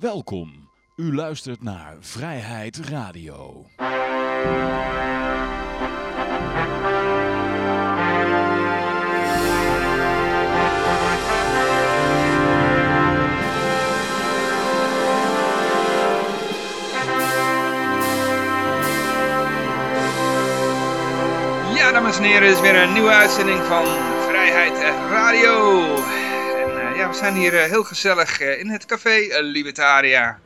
Welkom. U luistert naar Vrijheid Radio. Ja, dames en heren, is weer een nieuwe uitzending van Vrijheid Radio. Ja, we zijn hier eh, heel gezellig eh, in het café eh, Libertaria.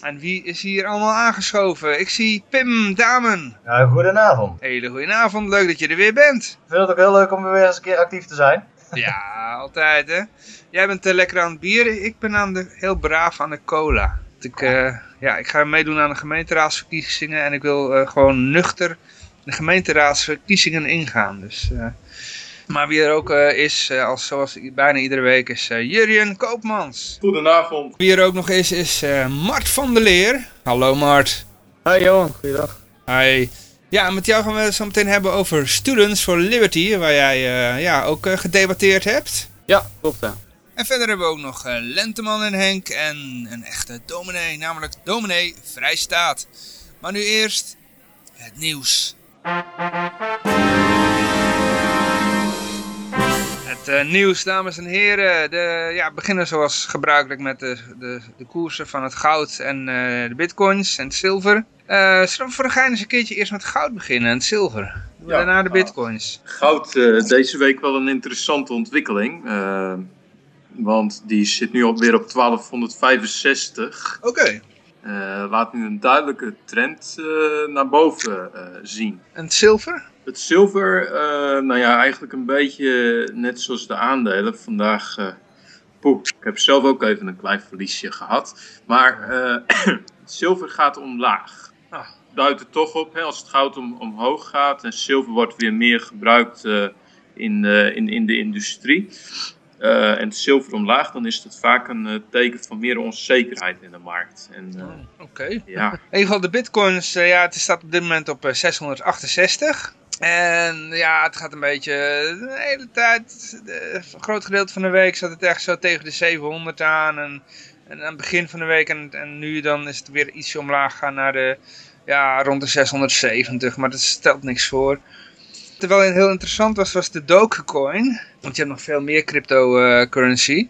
En wie is hier allemaal aangeschoven? Ik zie Pim Damen. Ja, goedenavond. Hele goedenavond, leuk dat je er weer bent. Ik vind het ook heel leuk om weer eens een keer actief te zijn. Ja, altijd hè. Jij bent eh, lekker aan het bier, ik ben aan de, heel braaf aan de cola. Ik, ja, ik ga meedoen aan de gemeenteraadsverkiezingen en ik wil gewoon nuchter de gemeenteraadsverkiezingen ingaan. Dus, maar wie er ook eh, is, eh, als, zoals bijna iedere week, is uh, Jurjen Koopmans. Goedenavond. Wie er ook nog is, is eh, Mart van der Leer. Hallo Mart. Hoi Johan, goeiedag. Hi. Ja, met jou gaan we het zo meteen hebben over Students for Liberty, waar jij eh, ja, ook eh, gedebatteerd hebt. Ja, klopt ja. En verder hebben we ook nog eh, Lenteman en Henk en een echte dominee, namelijk dominee Vrijstaat. Maar nu eerst het nieuws. Het eh, nieuws, dames en heren. De, ja, we beginnen zoals gebruikelijk met de, de, de koersen van het goud en eh, de bitcoins en het zilver. Eh zullen we voor de gein eens een keertje eerst met goud beginnen en het zilver? Ja, Daarna de nou. bitcoins. Goud deze week wel een interessante ontwikkeling. want die zit nu op, weer op 1265. Oké. Laat nu een duidelijke trend eh, naar boven eh, zien. En het zilver? Het zilver, eh, nou ja, eigenlijk een beetje net zoals de aandelen. Vandaag, eh poeh, ik heb zelf ook even een klein verliesje gehad. Maar eh, het zilver gaat omlaag. Ah. Duidt er toch op, hè, als het goud om, omhoog gaat en zilver wordt weer meer gebruikt eh, in, eh, in, in de industrie. Eh, en het zilver omlaag, dan is dat vaak een eh, teken van meer onzekerheid in de markt. En eh, Oké. ja, In ieder geval de bitcoins, ja, het staat op dit moment op eh, 668. En ja, het gaat een beetje de hele tijd, een groot gedeelte van de week zat het echt zo tegen de 700 aan. En, en aan het begin van de week en, en nu dan is het weer ietsje omlaag gaan naar de, ja, rond de 670. Maar dat stelt niks voor. Terwijl heel interessant was, was de Dogecoin. Want je hebt nog veel meer cryptocurrency.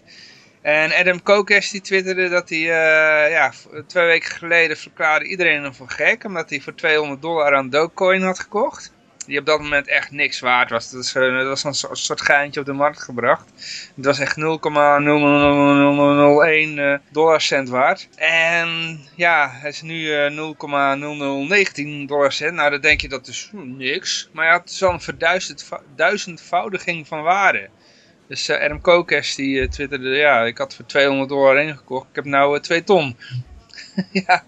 En Adam Kokesh die twitterde dat hij eh, ja, twee weken geleden verklaarde iedereen hem voor gek. Omdat hij voor 200 dollar aan Dogecoin had gekocht. Die op dat moment echt niks waard was. Dat, eh, was een so- soort geintje op de markt gebracht. Het was echt 0,00001 eh, dollarcent waard. En ja, hij is nu eh, 0,0019 dollarcent. Nou, dan denk je dat is hm, niks. Maar ja, het is al een verduizendvoudiging van waarde. Dus eh, Adam Kokesh die eh, twitterde, ja, ik had voor 200 dollar ingekocht. Ik heb nou 2 ton. ja.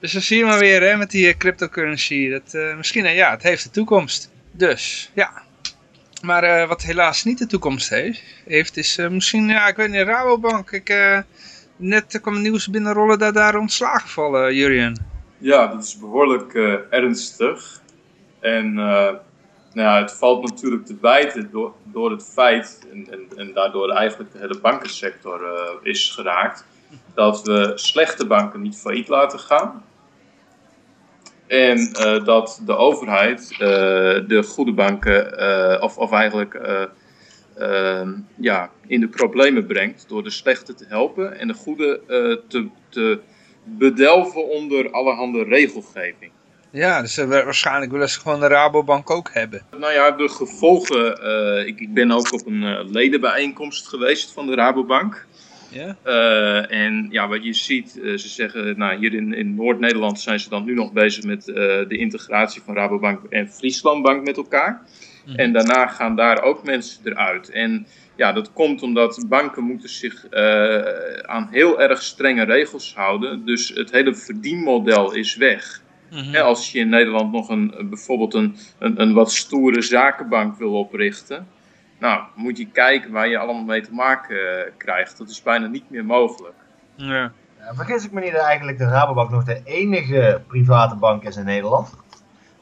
Dus zo zie je maar weer hè, met die eh, cryptocurrency. Dat, eh, misschien, eh, ja, het heeft de toekomst. Dus, ja. Maar wat helaas niet de toekomst heeft, heeft is misschien, ja, ik weet niet, Rabobank. Ik, net kwam nieuws binnenrollen dat daar ontslagen vallen, Jurien. Ja, dat is behoorlijk eh, ernstig. En nou het valt natuurlijk te wijten door, door het feit, en, en, en daardoor eigenlijk de hele bankensector is geraakt, dat we slechte banken niet failliet laten gaan. En eh, dat de overheid eh, de goede banken, eh, of, of eigenlijk eh, ehm, ja, in de problemen brengt door de slechte te helpen en de goede te, te bedelven onder allerhande regelgeving. Ja, dus wa- waarschijnlijk willen ze gewoon de Rabobank ook hebben. Nou ja, de gevolgen. ik, ik ben ook op een ledenbijeenkomst geweest van de Rabobank. Ja? Eh, en ja, wat je ziet, eh, ze zeggen, nou, hier in, in Noord-Nederland zijn ze dan nu nog bezig met eh, de integratie van Rabobank en Frieslandbank met elkaar. Mhm. En daarna gaan daar ook mensen eruit. En ja, dat komt omdat banken moeten zich aan heel erg strenge regels houden. Dus het hele verdienmodel is weg. Mhm. Als je in Nederland nog een, een- bijvoorbeeld een, een, een wat stoere zakenbank wil oprichten, nou, moet je kijken waar je allemaal mee te maken eh, krijgt. Dat is bijna niet meer mogelijk. Ja. Ja, vergis ik me niet dat eigenlijk de Rabobank nog de enige private bank is in Nederland?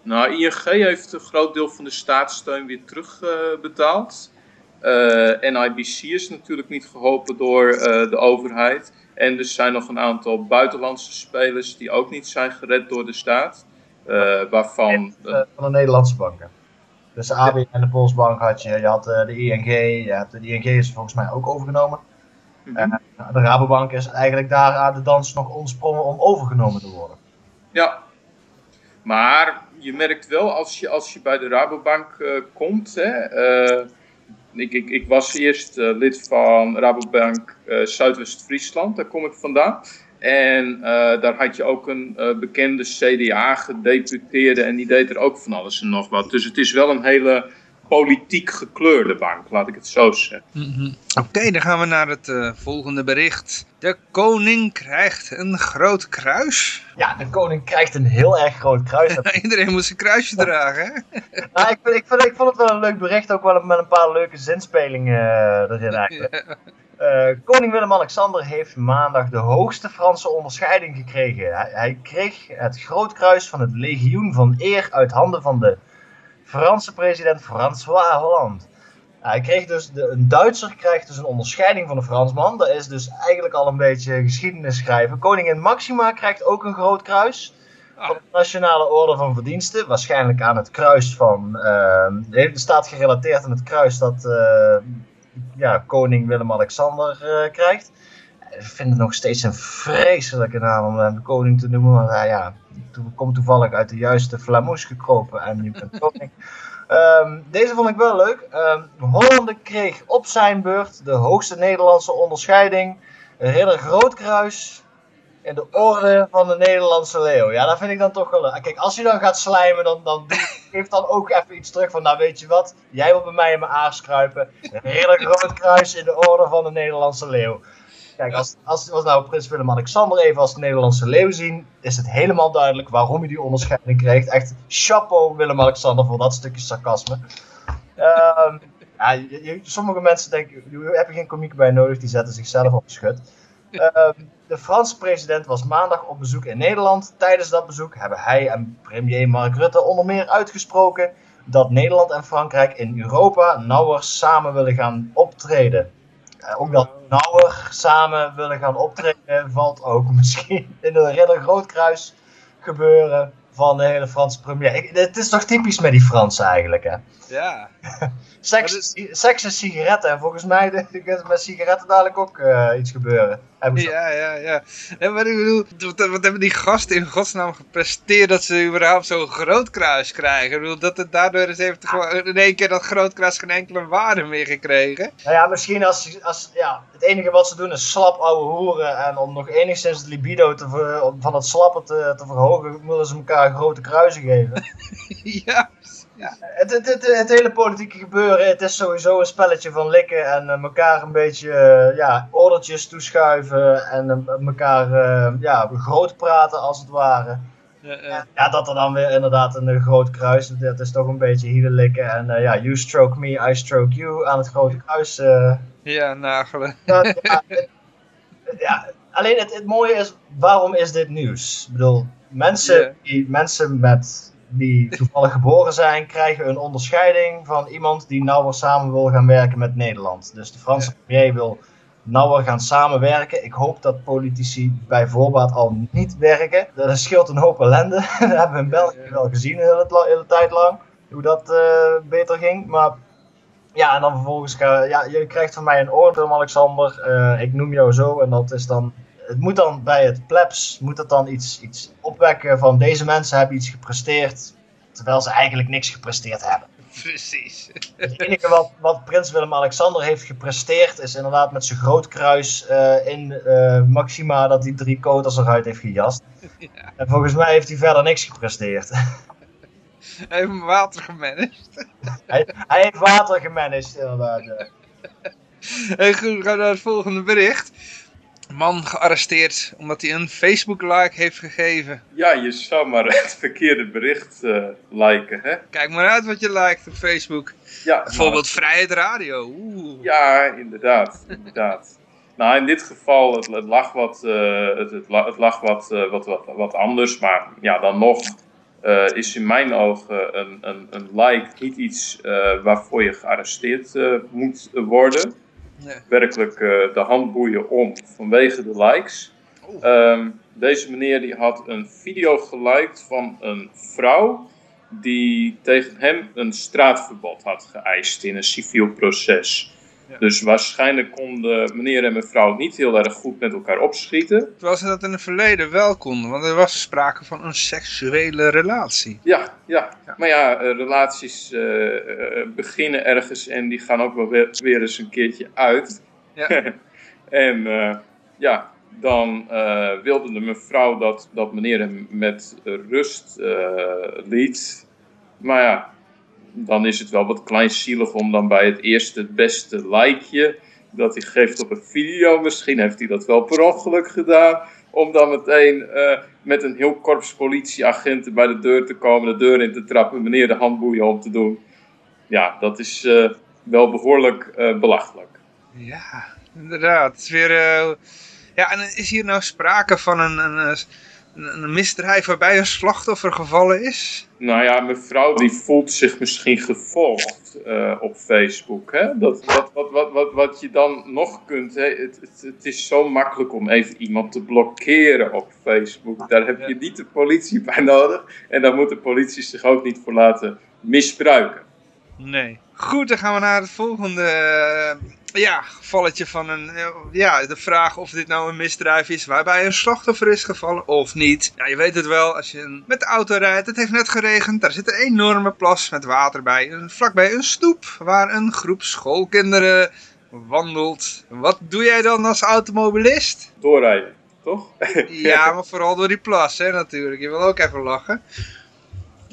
Nou, ING heeft een groot deel van de staatssteun weer terugbetaald. Eh NIBC is natuurlijk niet geholpen door eh, de overheid. En er zijn nog een aantal buitenlandse spelers die ook niet zijn gered door de staat. eh, waarvan. Eh, van de Nederlandse banken. Dus de ABN en de Postbank had je, je had eh, de ING, je hebt, de ING is volgens mij ook overgenomen. Eh, de Rabobank is eigenlijk daar aan de dans nog ontsprongen om overgenomen te worden. Ja. Maar je merkt wel als je, als je bij de Rabobank eh, komt. Hè, ik, ik, ik was eerst lid van Rabobank Zuidwest-Friesland, daar kom ik vandaan. En eh, daar had je ook een eh, bekende CDA-gedeputeerde en die deed er ook van alles en nog wat. Dus het is wel een hele politiek gekleurde bank, laat ik het zo zeggen. Mhm. Oké, dan gaan we naar het eh, volgende bericht. De koning krijgt een groot kruis. Ja, de koning krijgt een heel erg groot kruis. Iedereen moet zijn kruisje dragen, hè? nou, ik, vind, ik, vind, ik vond het wel een leuk bericht, ook wel met een paar leuke zinspelingen eh, erin eigenlijk. Eh, koning Willem-Alexander heeft maandag de hoogste Franse onderscheiding gekregen. Hij, hij kreeg het Grootkruis van het Legioen van Eer uit handen van de Franse president François Hollande. Hij kreeg dus, de, een Duitser krijgt dus een onderscheiding van een Fransman. Dat is dus eigenlijk al een beetje geschiedenis schrijven. Koningin Maxima krijgt ook een groot kruis. Van de Nationale Orde van Verdiensten. Waarschijnlijk aan het kruis van. eh, het staat gerelateerd aan het kruis dat eh, ja, koning Willem-Alexander eh, krijgt. Ik vind het nog steeds een vreselijke naam om hem koning te noemen. Want hij ja, to- komt toevallig uit de juiste Flamoes gekropen en nu bent koning. Ehm, deze vond ik wel leuk. Hollande kreeg op zijn beurt de hoogste Nederlandse onderscheiding. Ridder Grootkruis in de orde van de Nederlandse leeuw. Ja, dat vind ik dan toch wel leuk. Kijk, als je dan gaat slijmen, dan, dan doe- geef dan ook even iets terug van, nou weet je wat, jij wil bij mij in mijn aars kruipen. Ridder Grootkruis in de orde van de Nederlandse leeuw. Kijk, als, als, als nou prins Willem-Alexander even als de Nederlandse leeuw zien, is het helemaal duidelijk waarom hij die onderscheiding krijgt. Echt chapeau Willem-Alexander voor dat stukje sarcasme. Ehm, ja, je- je- sommige mensen denken, je hebt er geen komiek bij nodig, die zetten zichzelf op de schut. Ehm, de Franse president was maandag op bezoek in Nederland. Tijdens dat bezoek hebben hij en premier Mark Rutte onder meer uitgesproken dat Nederland en Frankrijk in Europa nauwer samen willen gaan optreden. Eh, ook dat nauwer samen willen gaan optreden valt ook misschien in de Ridder Grootkruis gebeuren van de hele Franse premier. Ik- het is toch typisch met die Fransen eigenlijk, hè? Ja. Seks, seks en sigaretten. En volgens mij gaat met sigaretten dadelijk ook eh, iets gebeuren. Ja, ja, ja. En wat ik bedoel, wat, wat hebben die gasten in godsnaam gepresteerd dat ze überhaupt zo'n groot kruis krijgen? Ik bedoel, dat het daardoor is heeft gewoon in één keer dat groot kruis geen enkele waarde meer gekregen. Nou ja, misschien als, als ja, het enige wat ze doen is slap ouwe hoeren. En om nog enigszins het libido te ver- van het slappen te, te verhogen, willen ze elkaar grote kruisen geven. ja. Het, het, het, het hele politieke gebeuren, het is sowieso een spelletje van likken en eh, elkaar een beetje eh, ja, ordertjes toeschuiven en eh, elkaar ja, groot praten als het ware. Ja, ja. En ja, dat er dan weer inderdaad een groot kruis, dat is toch een beetje hielen likken en ja, you stroke me, I stroke you aan het grote kruis. ja nagelen. ja, ja, het- ja, alleen het, het mooie is, waarom is dit nieuws? Ik bedoel, mensen, die, mensen met, die toevallig geboren zijn, krijgen een onderscheiding van iemand die nauwer samen wil gaan werken met Nederland. Dus de Franse premier wil nauwer gaan samenwerken. Ik hoop dat politici bij voorbaat al niet werken. Dat scheelt een hoop ellende. Dat hebben we in België wel gezien de hele, hele tijd lang. Hoe dat eh, beter ging. Maar ja, en dan vervolgens ga ja, je krijgt van mij een oordeel, Alexander. Eh, ik noem jou zo. En dat is dan. Het moet dan bij het plebs moet het dan iets, iets opwekken van deze mensen hebben iets gepresteerd. Terwijl ze eigenlijk niks gepresteerd hebben. Precies. Het enige wat, wat prins Willem-Alexander heeft gepresteerd is inderdaad met zijn groot kruis eh, in eh, Maxima dat hij drie koters eruit heeft gejast. Ja. En volgens mij heeft hij verder niks gepresteerd. Even water gemanaged. hij, hij heeft water gemanaged inderdaad. ja. Hey, goed, we gaan naar het volgende bericht. Man gearresteerd omdat hij een Facebook like heeft gegeven. Ja, je zou maar het verkeerde bericht eh liken, hè? Kijk maar uit wat je liked op Facebook. Ja, Bijvoorbeeld Vrijheid Radio. Oeh. Ja, inderdaad. inderdaad. Nou, in dit geval, het, het lag, wat, eh, het, het, la- het lag wat, eh, wat, wat, wat anders. Maar ja, dan nog eh, is in mijn ogen een, een, een like niet iets eh, waarvoor je gearresteerd eh, moet worden. Nee. werkelijk eh, de handboeien om vanwege de likes. Oh. Ehm, deze meneer die had een video geliked van een vrouw die tegen hem een straatverbod had geëist in een civiel proces. Dus waarschijnlijk konden meneer en mevrouw niet heel erg goed met elkaar opschieten. Terwijl ze dat in het verleden wel konden, want er was sprake van een seksuele relatie. Ja, ja. Ja. Maar ja, eh, relaties eh, eh, beginnen ergens en die gaan ook wel weer, weer eens een keertje uit. Ja. en ja, dan wilde de mevrouw dat, dat meneer hem met rust liet. Maar ja, dan is het wel wat kleinzielig om dan bij het eerste het beste likeje dat hij geeft op een video, misschien heeft hij dat wel per ongeluk gedaan, om dan meteen eh, met een heel korps politieagenten bij de deur te komen, de deur in te trappen, meneer de handboeien om te doen. Ja, dat is eh, wel behoorlijk eh, belachelijk. Ja, inderdaad. Het is weer, ja, en is hier nou sprake van een, een, een, misdrijf waarbij een slachtoffer gevallen is? Nou ja, mevrouw die voelt zich misschien gevolgd eh, op Facebook. Hè? Dat, wat, wat, wat, wat, wat je dan nog kunt, hè? Het, het, het is zo makkelijk om even iemand te blokkeren op Facebook. Daar heb je niet de politie bij nodig. En daar moet de politie zich ook niet voor laten misbruiken. Nee. Goed, dan gaan we naar het volgende eh, ja, gevalletje van een, eh, ja, de vraag of dit nou een misdrijf is waarbij een slachtoffer is gevallen of niet. Ja, je weet het wel, als je met de auto rijdt, het heeft net geregend, daar zit een enorme plas met water bij, vlakbij een stoep waar een groep schoolkinderen wandelt. Wat doe jij dan als automobilist? Doorrijden, toch? Ja, maar vooral door die plas, hè, natuurlijk. Je wil ook even lachen.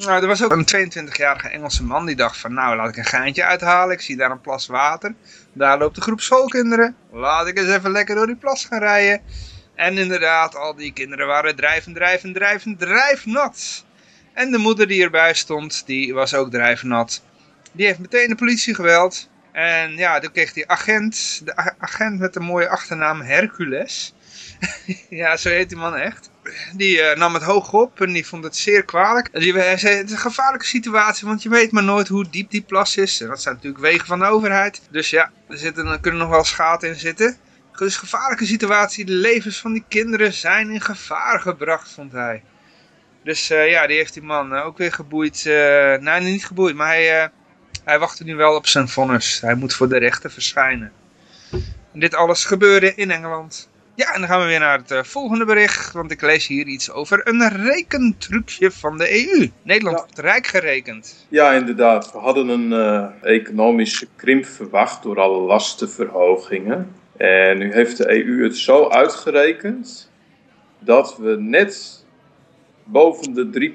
Nou, er was ook een 22-jarige Engelse man die dacht van, nou, laat ik een geintje uithalen. Ik zie daar een plas water. Daar loopt een groep schoolkinderen. Laat ik eens even lekker door die plas gaan rijden. En inderdaad, al die kinderen waren drijvend, drijvend, drijvend, drijfnat. En de moeder die erbij stond, die was ook drijfnat. Die heeft meteen de politie geweld. En ja, toen kreeg die agent, de agent met de mooie achternaam Hercules. ja, zo heet die man echt. Die eh, nam het hoog op en die vond het zeer kwalijk. En die hij zei, het is een gevaarlijke situatie, want je weet maar nooit hoe diep die plas is. En dat zijn natuurlijk wegen van de overheid. Dus ja, er, zitten, er kunnen nog wel schaten in zitten. Dus een gevaarlijke situatie, de levens van die kinderen zijn in gevaar gebracht, vond hij. Dus eh, ja, die heeft die man eh, ook weer geboeid. eh nee, niet geboeid, maar hij, eh, hij wachtte nu wel op zijn vonnis. Hij moet voor de rechter verschijnen. En dit alles gebeurde in Engeland. Ja, en dan gaan we weer naar het eh, volgende bericht. Want ik lees hier iets over een rekentrucje van de EU. Nederland Ja. wordt rijk gerekend. Ja, inderdaad. We hadden een eh, economische krimp verwacht door alle lastenverhogingen. En nu heeft de EU het zo uitgerekend dat we net boven de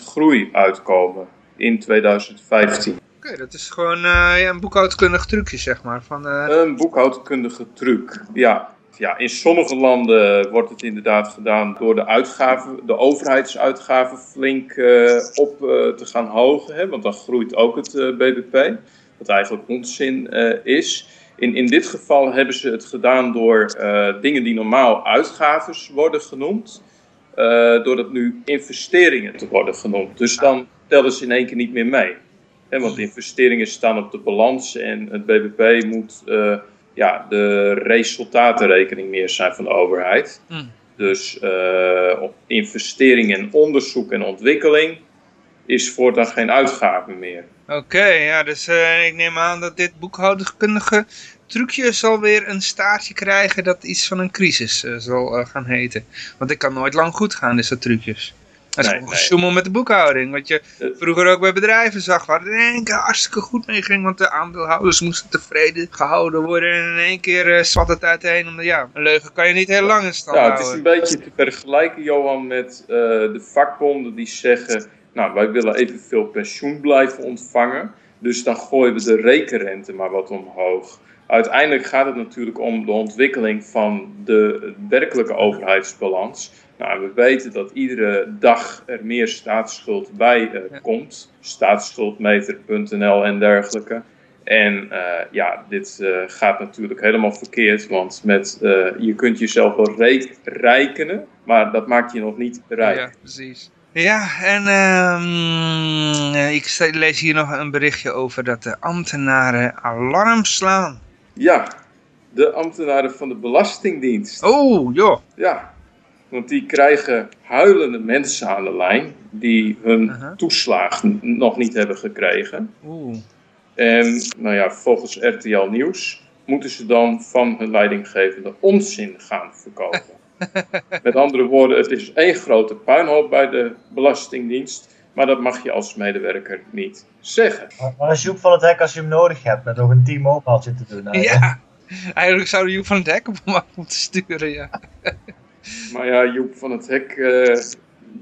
3% groei uitkomen in 2015. Oké, dat is gewoon eh, ja, een boekhoudkundig trucje, zeg maar. Van, Een boekhoudkundige truc, ja. Ja, in sommige landen wordt het inderdaad gedaan door de uitgaven, de overheidsuitgaven flink eh, op eh, te gaan hogen. Hè, want dan groeit ook het eh, BBP, wat eigenlijk onzin is. In, in dit geval hebben ze het gedaan door dingen die normaal uitgaves worden genoemd, eh, door dat nu investeringen te worden genoemd. Dus dan tellen ze in één keer niet meer mee. Hè, want investeringen staan op de balans en het BBP moet ja, de resultatenrekening meer zijn van de overheid. Hmm. Dus eh, op investering in onderzoek en ontwikkeling is voortaan geen uitgave meer. Oké, ja, dus eh, ik neem aan dat dit boekhoudkundige trucje zal weer een staartje krijgen dat iets van een crisis eh, zal gaan heten. Want het kan nooit lang goed gaan, dit soort trucjes. Dat is Nee, gewoon nee. gesjoemel met de boekhouding. Wat je Eh. vroeger ook bij bedrijven zag, waar het in één keer hartstikke goed mee ging. Want de aandeelhouders moesten tevreden gehouden worden. En in één keer uh, zat het uiteen. Omdat ja, een leugen kan je niet heel lang in stand Ja, het is een beetje te vergelijken, Johan, met eh, de vakbonden die zeggen... nou, wij willen evenveel pensioen blijven ontvangen... dus dan gooien we de rekenrente maar wat omhoog. Uiteindelijk gaat het natuurlijk om de ontwikkeling van de werkelijke overheidsbalans... Nou, we weten dat iedere dag er meer staatsschuld bij eh, komt. Staatsschuldmeter.nl en dergelijke. En eh, ja, dit eh, gaat natuurlijk helemaal verkeerd, want met, je kunt jezelf wel rijk- rijkenen, maar dat maakt je nog niet rijk. Ja, precies. Ja, en ehm, eh, ik lees hier nog een berichtje over dat de ambtenaren alarm slaan. Ja, De ambtenaren van de Belastingdienst. Oh, joh. Ja, want die krijgen huilende mensen aan de lijn die hun Aha. toeslag n- nog niet hebben gekregen. Oeh. En nou ja, volgens RTL Nieuws moeten ze dan van hun leidinggevende onzin gaan verkopen. Met andere woorden, het is één grote puinhoop bij de Belastingdienst, maar dat mag je als medewerker niet zeggen. Maar is Joep van het Hek als je hem nodig hebt met nog een T-Mobile te doen? Nou, Ja. Eigenlijk zou Joep van het Hek op hem af moeten sturen, ja. Maar ja, Joep van het Hek, eh,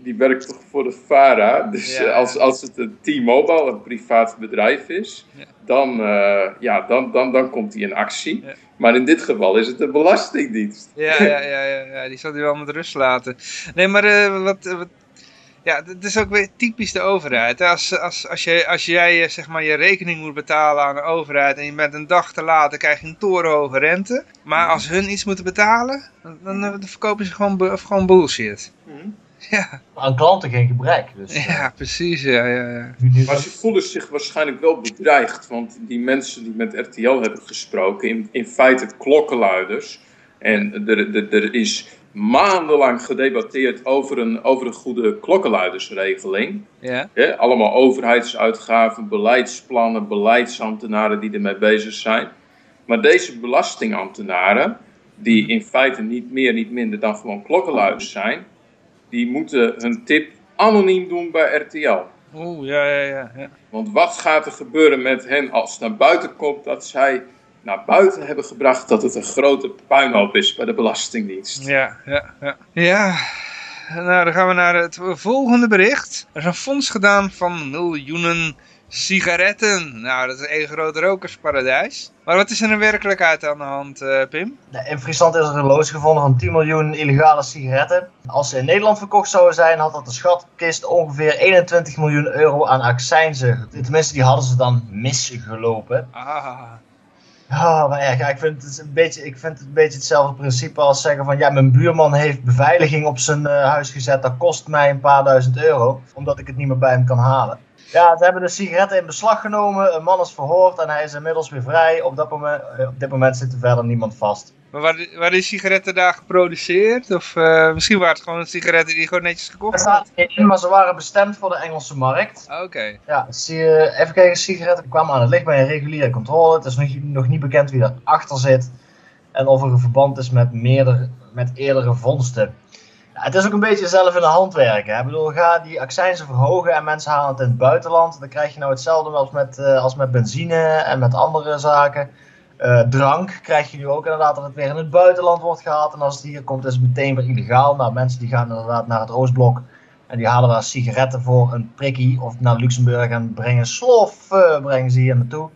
die werkt toch voor de VARA. Dus Ja. eh, als, als het een T-Mobile, een privaat bedrijf is, Ja. dan, eh, ja, dan, dan, dan komt hij in actie. Ja. Maar in dit geval is het de Belastingdienst. Ja, ja, ja, ja, ja, die zal hij wel met rust laten. Nee, maar wat, wat... Ja, het is ook weer typisch de overheid. Als, als, als, je, als jij eh, zeg maar je rekening moet betalen aan de overheid en je bent een dag te laat, dan krijg je een torenhoge rente. Maar als hun iets moeten betalen, dan, dan, eh, dan verkopen ze gewoon, gewoon bullshit. Ja, Aan klanten geen gebrek. Dus, eh, ja precies. Ja, ja, ja. Maar ze voelen zich waarschijnlijk wel bedreigd, want die mensen die met RTL hebben gesproken, in, in feite klokkenluiders. En er, er, er is maandenlang gedebatteerd over een, over een goede klokkenluidersregeling. ja. Hè, allemaal overheidsuitgaven, beleidsplannen, beleidsambtenaren die ermee bezig zijn. Maar deze belastingambtenaren, die in feite niet meer, niet minder dan gewoon klokkenluiders zijn, die moeten hun tip anoniem doen bij RTL. Oeh, ja, ja, ja. ja. Want wat gaat er gebeuren met hen als naar buiten komt dat zij naar buiten hebben gebracht dat het een grote puinhoop is bij de Belastingdienst? Ja, ja, ja. Ja, nou dan gaan we naar het volgende bericht. Er is een fonds gedaan van miljoenen sigaretten. Nou, dat is één groot rokersparadijs. Maar wat is er in werkelijkheid aan de hand, eh, Pim? Nou, In Friesland is er een loods gevonden van 10 miljoen illegale sigaretten. Als ze in Nederland verkocht zouden zijn, had dat de schatkist ongeveer 21 miljoen euro aan accijnzen. Tenminste, die hadden ze dan misgelopen. Ah, Ja, maar ja, ik, vind het een beetje, ik vind het een beetje hetzelfde principe als zeggen van ja, mijn buurman heeft beveiliging op zijn eh, huis gezet. Dat kost mij een paar duizend euro, omdat ik het niet meer bij hem kan halen. Ja, ze hebben de sigaretten in beslag genomen, een man is verhoord en hij is inmiddels weer vrij. Op, dat moment, eh, op dit moment zit er verder niemand vast. maar waren, waren die sigaretten daar geproduceerd? Of eh, misschien waren het gewoon sigaretten die gewoon netjes gekocht staat had? er niet in, maar ze waren bestemd voor de Engelse markt. Ah, Oké. Ja, zie je, even kijken, sigaretten kwamen aan het licht bij een reguliere controle. Het is nog, nog niet bekend wie erachter zit en of er een verband is met, meerdere, met eerdere vondsten. Ja, het is ook een beetje zelf in de hand werken. hè. Ik bedoel, ga die accijnzen verhogen en mensen halen het in het buitenland. Dan krijg je nou hetzelfde als met, eh, als met benzine en met andere zaken. Eh, drank krijg je nu ook inderdaad dat het weer in het buitenland wordt gehaald. En als het hier komt is het meteen weer illegaal. Nou, mensen die gaan inderdaad naar het Oostblok en die halen daar sigaretten voor een prikkie of naar Luxemburg en brengen slof, eh, brengen ze hier naartoe.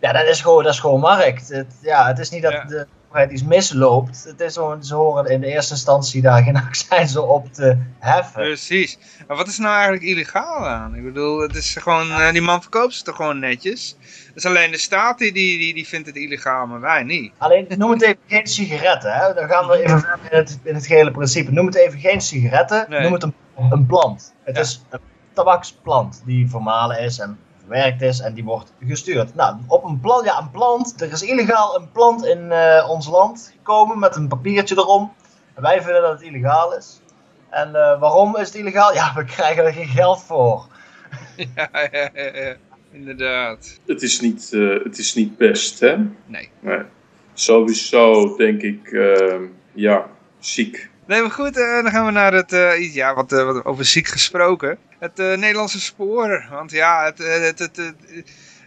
Ja, dat is gewoon, dat is gewoon markt. Het, ja, het is niet dat Ja. de overheid iets misloopt. Het is gewoon, ze horen in de eerste instantie daar geen accijnzen op te heffen. Precies. Maar wat is nou eigenlijk illegaal aan? Ik bedoel, het is gewoon, eh, die man verkoopt ze toch gewoon netjes? Het is alleen de staat die, die, die, die vindt het illegaal, maar wij niet. Alleen noem het even geen sigaretten. Hè? Dan gaan we even verder in het, in het gehele principe. Noem het even geen sigaretten. Nee. Noem het een, een plant. Het Ja. is een tabaksplant die vermalen is en verwerkt is en die wordt gestuurd. Nou, op een plant, ja, een plant. Er is illegaal een plant in eh, ons land gekomen met een papiertje erom. En wij vinden dat het illegaal is. En eh, waarom is het illegaal? Ja, we krijgen er geen geld voor. ja, ja, ja, ja. Inderdaad. Het is niet, eh, het is niet best, hè? Nee. Nee. Sowieso denk ik, eh, ja, ziek. Nee, maar goed, dan gaan we naar het, eh, ja, wat, eh, wat over ziek gesproken. Het eh, Nederlandse spoor. Want ja, het, eh, het, het, het,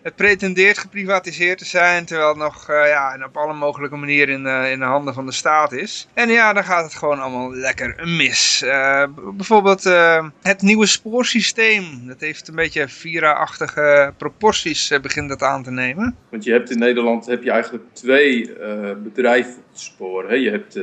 het pretendeert geprivatiseerd te zijn, terwijl het nog eh, ja, op alle mogelijke manieren in, in de handen van de staat is. En ja, dan gaat het gewoon allemaal lekker mis. Bijvoorbeeld het nieuwe spoorsysteem. Dat heeft een beetje Vira-achtige proporties, begint dat aan te nemen. Want je hebt in Nederland heb je eigenlijk twee bedrijven op het spoor. Hè? Je hebt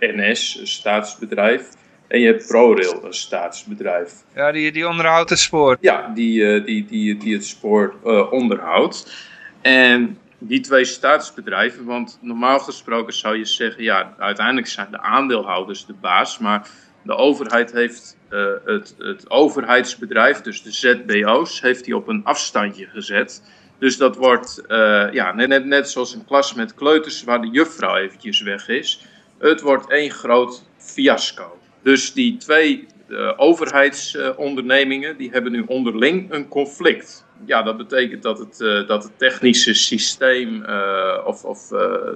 NS, een staatsbedrijf, en je hebt ProRail, een staatsbedrijf. Ja, die, die onderhoudt het spoor. Ja, die, eh, die, die, die het spoor eh, onderhoudt. En die twee staatsbedrijven, want normaal gesproken zou je zeggen, ja, uiteindelijk zijn de aandeelhouders de baas, maar de overheid heeft eh, het, het overheidsbedrijf, dus de ZBO's, heeft die op een afstandje gezet. Dus dat wordt ja, net, net, net zoals een klas met kleuters waar de juffrouw eventjes weg is. Het wordt één groot fiasco. Dus die twee uh, overheidsondernemingen die hebben nu onderling een conflict. Ja, dat betekent dat het, uh, dat het technische systeem uh, of, of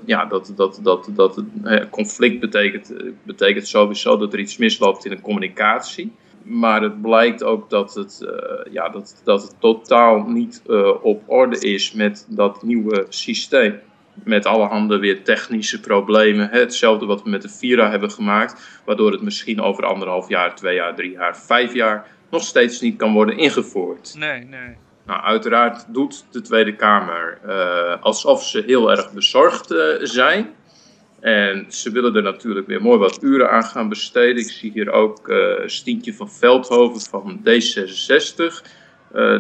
ja, dat, dat, dat, dat conflict betekent, betekent sowieso dat er iets misloopt in de communicatie. Maar het blijkt ook dat het, ja, dat, dat het totaal niet op orde is met dat nieuwe systeem met allerhande weer technische problemen. Hetzelfde wat we met de Vira hebben gemaakt, waardoor het misschien over anderhalf jaar, twee jaar, drie jaar, vijf jaar nog steeds niet kan worden ingevoerd. Nee, nee. Nou, uiteraard doet de Tweede Kamer uh, alsof ze heel erg bezorgd uh, zijn. En ze willen er natuurlijk weer mooi wat uren aan gaan besteden. Ik zie hier ook uh, Stientje van Veldhoven van D66,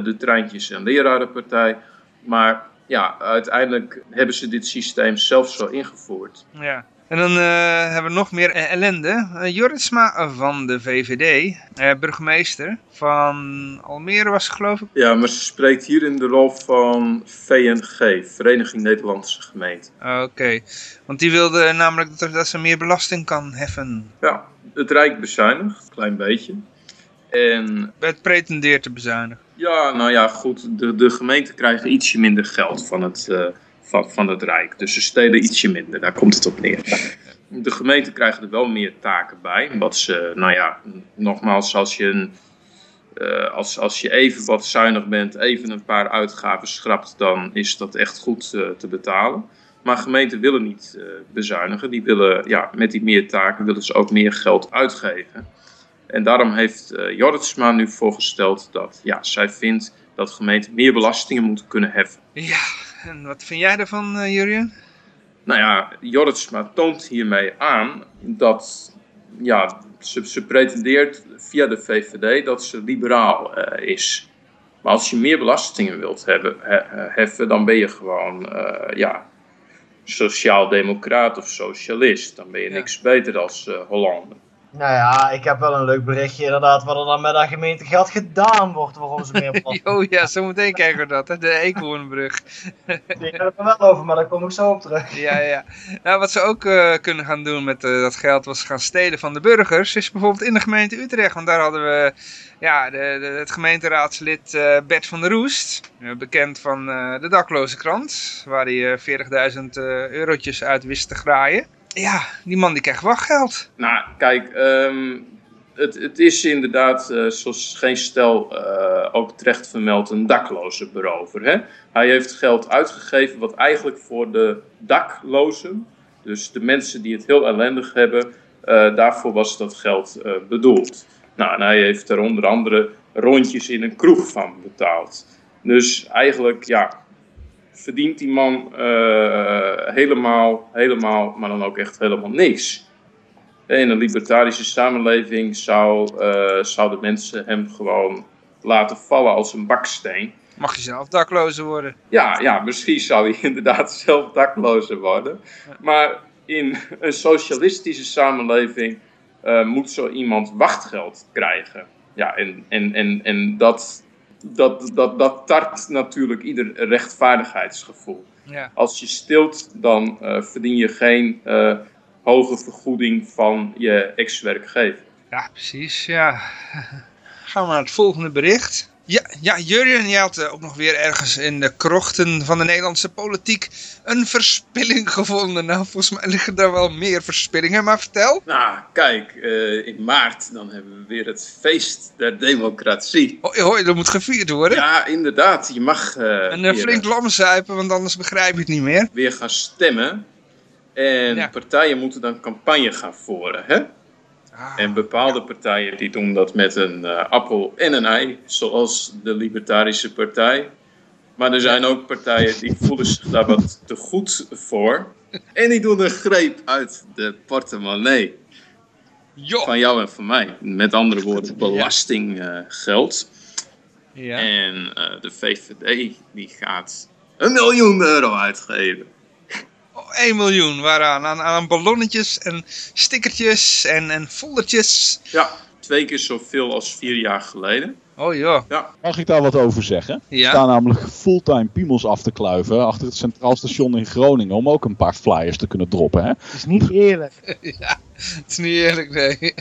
de Treintjes- en Lerarenpartij. Maar ja, uiteindelijk hebben ze dit systeem zelf zo ingevoerd. Ja. En dan uh, hebben we nog meer ellende. Uh, Joritsma van de VVD, uh, burgemeester van Almere was geloof ik. Ja, maar ze spreekt hier in de rol van VNG, Vereniging Nederlandse Gemeenten. Oké, okay. want die wilde namelijk dat, dat ze meer belasting kan heffen. Ja, het Rijk bezuinigt, een klein beetje. En... Het pretendeert te bezuinigen. Ja, nou ja, goed. De, de gemeenten krijgen ietsje minder geld van het, uh, van, van het Rijk. Dus ze stelen ietsje minder, daar komt het op neer. De gemeenten krijgen er wel meer taken bij. Wat ze, nou ja, nogmaals, als je, een, uh, als, als je even wat zuinig bent, even een paar uitgaven schrapt, dan is dat echt goed uh, te betalen. Maar gemeenten willen niet bezuinigen. Die willen, ja, met die meer taken willen ze ook meer geld uitgeven. En daarom heeft uh, Jorritsma nu voorgesteld dat ja, zij vindt dat gemeenten meer belastingen moeten kunnen heffen. Ja, en wat vind jij daarvan, uh, Jurien? Nou ja, Jorritsma toont hiermee aan dat ja, ze, ze pretendeert via de VVD dat ze liberaal uh, is. Maar als je meer belastingen wilt hebben, he, heffen, dan ben je gewoon ja, sociaal-democraat of socialist. Dan ben je niks beter dan Hollander. Nou ja, ik heb wel een leuk berichtje inderdaad wat er dan met dat gemeentegeld gedaan wordt waarom ze meer Oh ja, zo meteen krijgen we dat, hè? de Eekhoornbrug. Die heb er wel over, maar daar kom ik zo op terug. Ja, ja. Nou, wat ze ook uh, kunnen gaan doen met uh, dat geld was gaan stelen van de burgers, is bijvoorbeeld in de gemeente Utrecht. Want daar hadden we ja, de, de, het gemeenteraadslid uh, Bert van der Roest, bekend van de dakloze krant, waar hij 40.000 eurotjes uit wist te graaien ja, die man die krijgt wachtgeld. Nou, kijk, um, het, het is inderdaad, uh, zoals geen stel uh, ook terecht vermeld, een dakloze berover. Hè? Hij heeft geld uitgegeven wat eigenlijk voor de daklozen, dus de mensen die het heel ellendig hebben, uh, daarvoor was dat geld bedoeld. Nou, en hij heeft er onder andere rondjes in een kroeg van betaald. Dus eigenlijk, ja, verdient die man uh, helemaal, helemaal, maar dan ook echt helemaal niks. In een libertarische samenleving zou, uh, zouden mensen hem gewoon laten vallen als een baksteen. Mag je zelf daklozer worden? Ja, ja misschien zou hij inderdaad zelf daklozer worden. Ja. Maar in een socialistische samenleving uh, moet zo iemand wachtgeld krijgen. Ja, en, en, en, en dat, dat, dat, dat tart natuurlijk ieder rechtvaardigheidsgevoel. Ja. Als je stilt, dan uh, verdien je geen uh, hoge vergoeding van je ex-werkgever. Ja, precies. Ja. Gaan we naar het volgende bericht. Ja, Jurjen, je had ook nog weer ergens in de krochten van de Nederlandse politiek een verspilling gevonden. Nou, volgens mij liggen daar wel meer verspillingen, maar vertel. Nou, kijk, uh, in maart dan hebben we weer het feest der democratie. Hoi, hoi, dat moet gevierd worden. Ja, inderdaad, je mag... Uh, en uh, flink lamzuipen, want anders begrijp je het niet meer. Weer gaan stemmen. En ja. partijen moeten dan campagne gaan voeren, hè? Ah, en bepaalde partijen die doen dat met een uh, appel en een ei, zoals de Libertarische Partij. Maar er zijn ook partijen die voelen zich daar wat te goed voor. En die doen een greep uit de portemonnee. Jo. Van jou en van mij. Met andere woorden, belastinggeld. Uh, ja. En uh, de VVD die gaat een miljoen euro uitgeven. 1 miljoen. Waaraan? Aan, aan ballonnetjes en stickertjes en, en foldertjes. Ja, twee keer zoveel als vier jaar geleden. Oh joh. Mag ik daar wat over zeggen? Er Ja. staan namelijk fulltime piemels af te kluiven achter het Centraal Station in Groningen om ook een paar flyers te kunnen droppen. Hè? Het is niet eerlijk. Het is niet eerlijk, nee.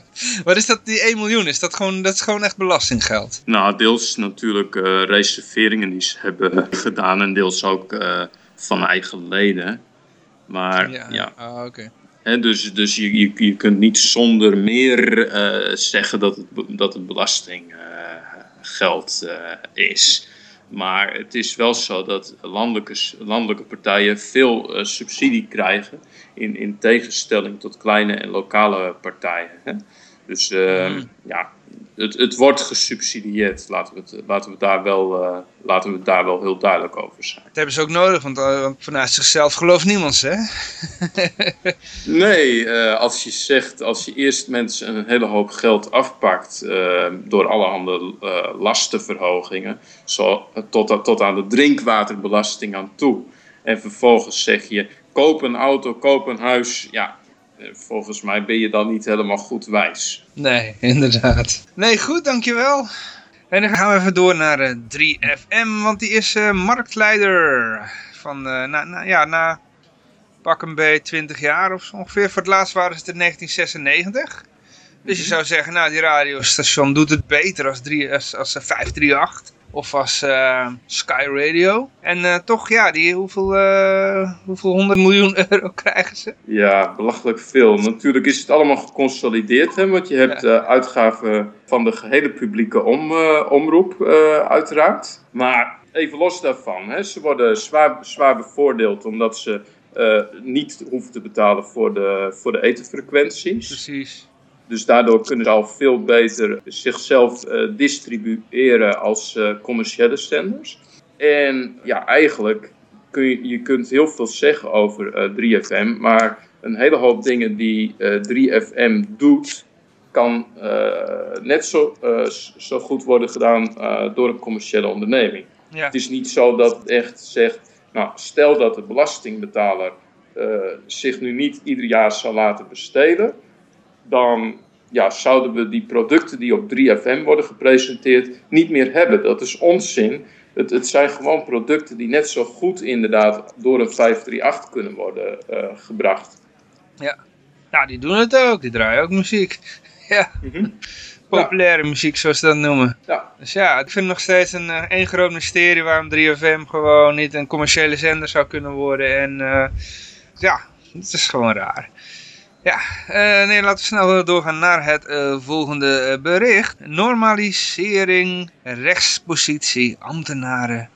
Wat is dat, die 1 miljoen? Is dat gewoon, dat is gewoon echt belastinggeld? Nou, deels natuurlijk eh, reserveringen die ze hebben gedaan en deels ook eh, van eigen leden. Maar ja, Ah, oké. dus, dus je, je, je kunt niet zonder meer eh, zeggen dat het, dat het belastinggeld eh, is. Maar het is wel zo dat landelijke, landelijke partijen veel eh, subsidie krijgen. In, in tegenstelling tot kleine en lokale partijen. Hè. Dus eh, Mhm. ja, het, het wordt gesubsidieerd. Laten we, het, laten, we daar wel, eh, laten we daar wel heel duidelijk over zijn. Dat hebben ze ook nodig, want, eh, want vanuit zichzelf gelooft niemand ze, hè? Nee, eh, als je zegt, als je eerst mensen een hele hoop geld afpakt door allerhande lastenverhogingen, zo, tot, tot aan de drinkwaterbelasting aan toe. En vervolgens zeg je, koop een auto, koop een huis. Ja, volgens mij ben je dan niet helemaal goed wijs. Nee, inderdaad. Nee, goed, dankjewel. En dan gaan we even door naar eh, 3FM, want die is eh, marktleider van, eh, na, na, ja, na pak een beetje 20 jaar of zo ongeveer. Voor het laatst waren ze het in 1996. Dus je zou zeggen, nou die radiostation doet het beter als, 3, als, als eh, 538 of als eh, Sky Radio. En eh, toch, ja, die, hoeveel, eh, hoeveel 100 miljoen euro krijgen ze? Ja, belachelijk veel. Natuurlijk is het allemaal geconsolideerd, hè, want je hebt uitgaven van de gehele publieke om, omroep, uiteraard. Maar even los daarvan, hè, ze worden zwaar, zwaar bevoordeeld omdat ze niet hoeven te betalen voor de, voor de etenfrequenties. Precies. Dus daardoor kunnen ze al veel beter zichzelf eh, distribueren als eh, commerciële zenders. En ja, eigenlijk kun je, je kunt heel veel zeggen over eh, 3FM, maar een hele hoop dingen die eh, 3FM doet, kan eh, net zo, eh, zo goed worden gedaan eh, door een commerciële onderneming. Ja. Het is niet zo dat het echt zegt, nou stel dat de belastingbetaler eh, zich nu niet ieder jaar zou laten besteden, dan ja, zouden we die producten die op 3FM worden gepresenteerd niet meer hebben. Dat is onzin. Het, het zijn gewoon producten die net zo goed inderdaad door een 538 kunnen worden eh, gebracht. Nou, die doen het ook. Die draaien ook muziek. ja, Mhm. populaire muziek zoals ze dat noemen. Ja. Dus ja, ik vind nog steeds een eh, één groot mysterie waarom 3FM gewoon niet een commerciële zender zou kunnen worden. En eh, ja, het is gewoon raar. Ja, eh, nee, laten we snel doorgaan naar het eh, volgende eh, bericht. Normalisering, rechtspositie, ambtenaren,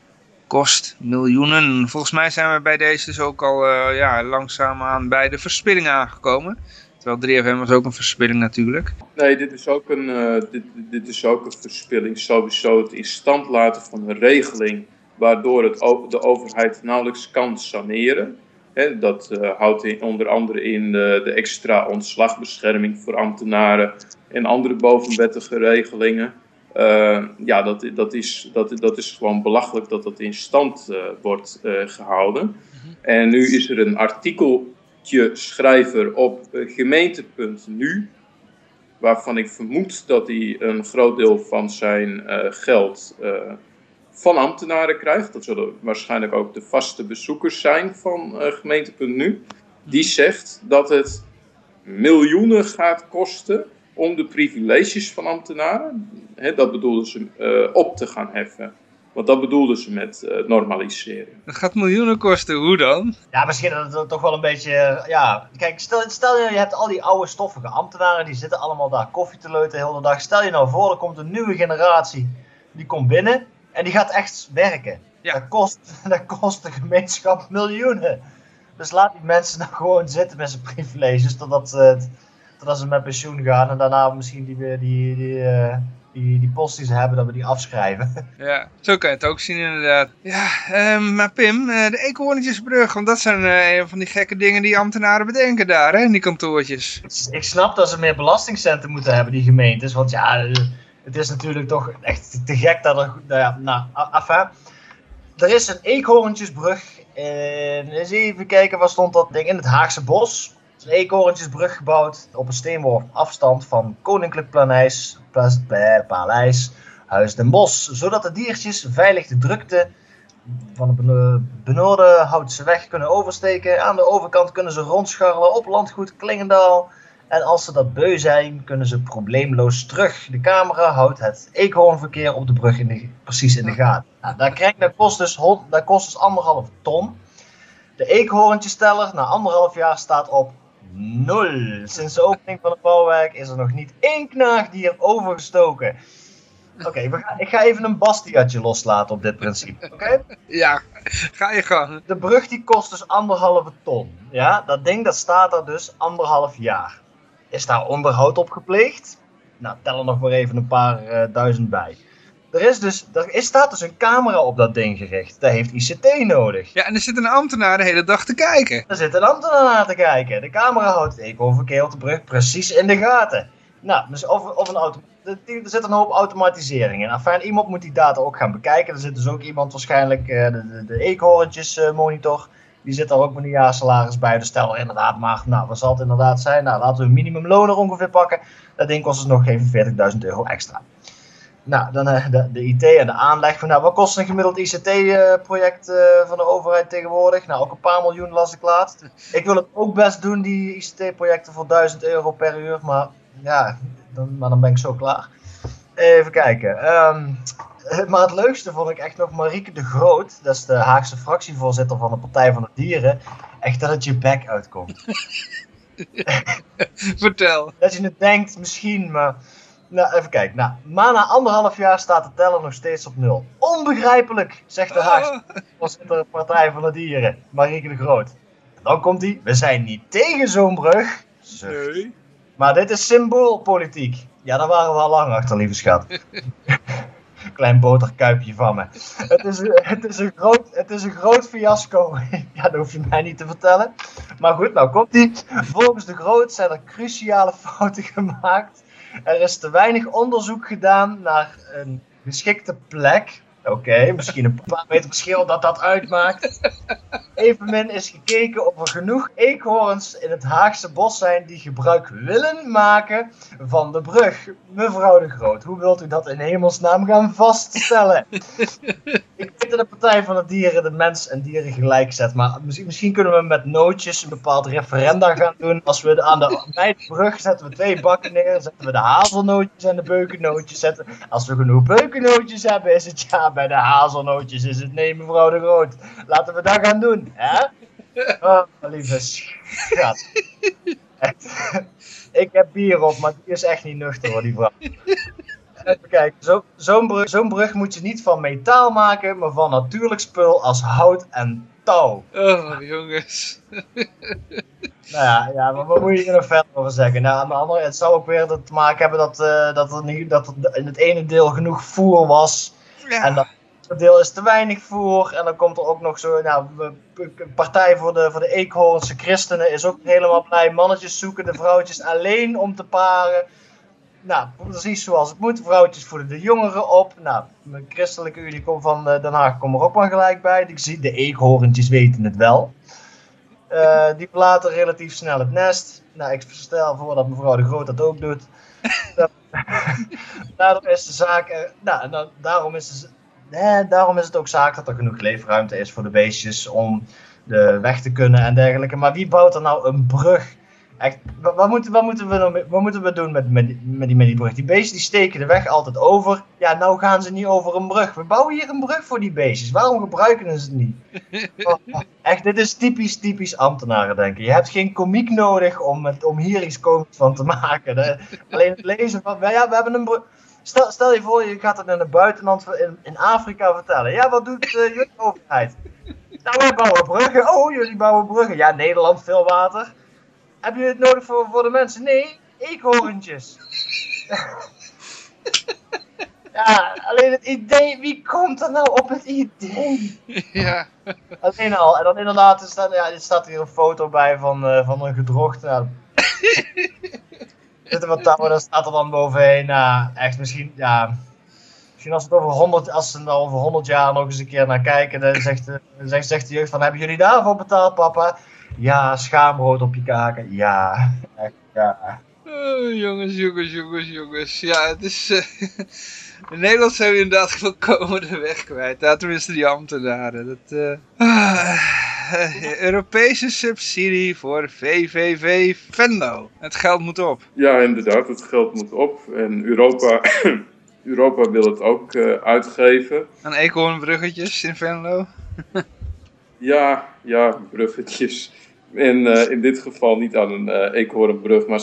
kost miljoenen. Volgens mij zijn we bij deze dus ook al eh, ja, langzaamaan bij de verspilling aangekomen. Terwijl 3FM was ook een verspilling natuurlijk. Nee, dit is, ook een, eh, dit, dit is ook een verspilling. Sowieso het in stand laten van een regeling waardoor het de overheid nauwelijks kan saneren. Dat eh, houdt in, onder andere in de, de extra ontslagbescherming voor ambtenaren en andere bovenwettige regelingen. Eh, ja, dat, dat, is, dat, dat is gewoon belachelijk dat dat in stand eh, wordt eh, gehouden. En nu is er een artikeltje schrijver op eh, gemeente.nu waarvan ik vermoed dat hij een groot deel van zijn eh, geld eh, van ambtenaren krijgt. Dat zullen waarschijnlijk ook de vaste bezoekers zijn van eh gemeente.nu. Die zegt dat het miljoenen gaat kosten om de privileges van ambtenaren, hè, dat bedoelden ze, eh, op te gaan heffen. Want dat bedoelden ze met eh, normalisering. Dat gaat miljoenen kosten, hoe dan? Ja, misschien dat het toch wel een beetje. Ja, kijk, stel, stel je, je hebt al die oude stoffige ambtenaren, die zitten allemaal daar koffie te leuten de hele dag. Stel je nou voor, er komt een nieuwe generatie, die komt binnen en die gaat echt werken. Ja. Dat, kost, dat kost de gemeenschap miljoenen. Dus laat die mensen nou gewoon zitten met zijn privileges totdat, eh, totdat ze met pensioen gaan en daarna misschien die, die, die, die, eh, die, die post die ze hebben, dat we die afschrijven. Ja, zo kan je het ook zien inderdaad. Ja, ehm, maar Pim, eh, de eekhoorntjesbrug, want dat zijn eh, een van die gekke dingen die ambtenaren bedenken daar, hè, in die kantoortjes. Ik snap dat ze meer belastingcenten moeten hebben, die gemeentes. Want ja, het is natuurlijk toch echt te gek dat er. Nou nou, a- enfin. Er is een eekhoorntjesbrug. En eens even kijken, waar stond dat ding? In het Haagse Bos. Een eekhoorntjesbrug gebouwd op een steenworp afstand van Koninklijk Paleis, Paleis Huis den Bosch, zodat de diertjes veilig de drukte van de beno- benoorde Houtse weg kunnen oversteken. Aan de overkant kunnen ze rondscharrelen op landgoed Klingendaal. En als ze dat beu zijn, kunnen ze probleemloos terug. De camera houdt het eekhoornverkeer op de brug in de, precies in de gaten. Nou, dat, krijgt, dat, kost dus, dat kost dus anderhalf ton. De eekhoorntjesteller na anderhalf jaar staat op nul. Sinds de opening van het bouwwerk is er nog niet één knaagdier overgestoken. Oké, ik ga even een Bastiatje loslaten op dit principe. Oké? Ja, ga je gang. De brug die kost dus anderhalve ton. Ja, dat ding dat staat er dus anderhalf jaar. Is daar onderhoud op gepleegd? Nou, tel er nog maar even een paar eh, duizend bij. Er, is dus, er is, staat dus een camera op dat ding gericht. Dat heeft ICT nodig. Ja, en er zit een ambtenaar de hele dag te kijken. Er zit een ambtenaar naar te kijken. De camera houdt het eekhoornverkeer op de brug precies in de gaten. Nou, dus of, of een auto, er zit een hoop automatisering in. Enfin, iemand moet die data ook gaan bekijken. Er zit dus ook iemand waarschijnlijk, eh, de, de, de eekhoorntjes eh, monitor. Die zit daar ook met een jaarsalaris bij. Dus stel er inderdaad maar, nou, wat zal het inderdaad zijn? Nou, laten we een minimumloon er ongeveer pakken. Dat ding kost dus nog even 40.000 euro extra. Nou, dan eh, de, de IT en de aanleg. Nou, wat kost een gemiddeld ICT-project eh, van de overheid tegenwoordig? Nou, ook een paar miljoen las ik laatst. Ik wil het ook best doen, die ICT-projecten voor 1000 euro per uur. Maar ja, dan, maar dan ben ik zo klaar. Even kijken. Ehm, maar het leukste vond ik echt nog Marieke de Groot. Dat is de Haagse fractievoorzitter van de Partij van de Dieren. Echt dat het je bek uitkomt. Vertel. Dat je het denkt, misschien, maar... Nou, even kijken. Nou, maar na anderhalf jaar staat de teller nog steeds op nul. Onbegrijpelijk, zegt de Haagse Oh, voorzitter Partij van de Dieren, Marieke de Groot. En dan komt hij. We zijn niet tegen zo'n brug. Zucht. nee. Maar dit is symboolpolitiek. Ja, daar waren we al lang achter, lieve schat. Klein boterkuipje van me. Het is, het is, een, groot, het is een groot fiasco. ja, dat hoef je mij niet te vertellen. Maar goed, nou komt ie. Volgens de Groot zijn er cruciale fouten gemaakt. Er is te weinig onderzoek gedaan naar een geschikte plek. Oké, misschien een paar meter verschil dat dat uitmaakt. Evenmin is gekeken of er genoeg eekhoorns in het Haagse bos zijn die gebruik willen maken van de brug. Mevrouw de Groot, hoe wilt u dat in hemelsnaam gaan vaststellen? Ik weet dat de Partij van de Dieren de mens en dieren gelijk zet, maar misschien, misschien kunnen we met nootjes een bepaald referenda gaan doen. Als we aan de bij brug zetten we twee bakken neer, zetten we de hazelnootjes en de beukennootjes zetten. Als we genoeg beukennootjes hebben, is het ja. Bij de hazelnootjes is het nee, mevrouw de Groot. Laten we dat gaan doen, hè? Oh, lieve schat. Ik heb bier op, maar die is echt niet nuchter hoor, die vrouw. Even kijken, Zo- zo'n brug, zo'n brug moet je niet van metaal maken, maar van natuurlijk spul als hout en touw. Oh, jongens. Nou ja, ja maar wat moet je er nog verder over zeggen? Nou, aan de andere, het zou ook weer te maken hebben dat, eh, dat, er niet, dat er in het ene deel genoeg voer was. Ja. En dat deel is te weinig voer. En dan komt er ook nog zo, nou, Partij voor de, voor de Eekhoornse Christenen is ook helemaal blij. Mannetjes zoeken de vrouwtjes alleen om te paren. Nou, precies zoals het moet. Vrouwtjes voeden de jongeren op. Nou, mijn christelijke unicum van eh, Den Haag komt er ook maar gelijk bij. Ik zie, de eekhoorntjes weten het wel. Eh, die verlaten relatief snel het nest. Nou, ik stel voor dat mevrouw de Groot dat ook doet. daarom is de zaak... eh, nou, en dan, daarom, is de, eh, daarom is het ook zaak dat er genoeg leefruimte is voor de beestjes om de weg te kunnen en dergelijke. Maar wie bouwt er nou een brug? Echt, wat, wat moeten, wat, moeten we nou wat moeten we doen met, met, die- met, die, met die brug? Die beestjes die steken de weg altijd over. Ja, nou gaan ze niet over een brug. We bouwen hier een brug voor die beestjes. Waarom gebruiken ze het niet? Oh, echt, dit is typisch, typisch ambtenaren denken. Je hebt geen komiek nodig om, het, om hier iets komisch van te maken. Alleen het lezen van, ja, we hebben een brug. Stel, stel je voor, je gaat het in het buitenland in, in Afrika vertellen. Ja, wat doet eh, jullie overheid? Nou, wij bouwen bruggen. Oh, jullie bouwen bruggen. Ja, Nederland, veel water. Heb je het nodig voor, voor de mensen? Nee, eekhoorntjes. ja, alleen het idee, wie komt er nou op het idee? Ja. Alleen al. En dan inderdaad, er staat, ja, er staat hier een foto bij van, eh, van een gedrocht. Nou, zitten wat touwen, daar staat er dan bovenheen. Nou, echt misschien, ja. Misschien als, het over 100, als ze er over 100 jaar nog eens een keer naar kijken, dan zegt de, zegt, zegt de jeugd van, hebben jullie daarvoor betaald, papa? Ja, schaamrood op je kaken. Ja, echt, ja. Oh, jongens, jongens, jongens, jongens. Ja, het is... Uh, in Nederland zijn we inderdaad volkomen de weg kwijt. Daar tenminste die ambtenaren. Dat, uh, uh, Europese subsidie voor VVV Venlo. Het geld moet op. Ja, inderdaad. Het geld moet op. En Europa... Europa wil het ook uitgeven. Aan eekhoornbruggetjes in Venlo? ja, ja, bruggetjes. En uh, in dit geval niet aan een uh, eekhoornbrug, maar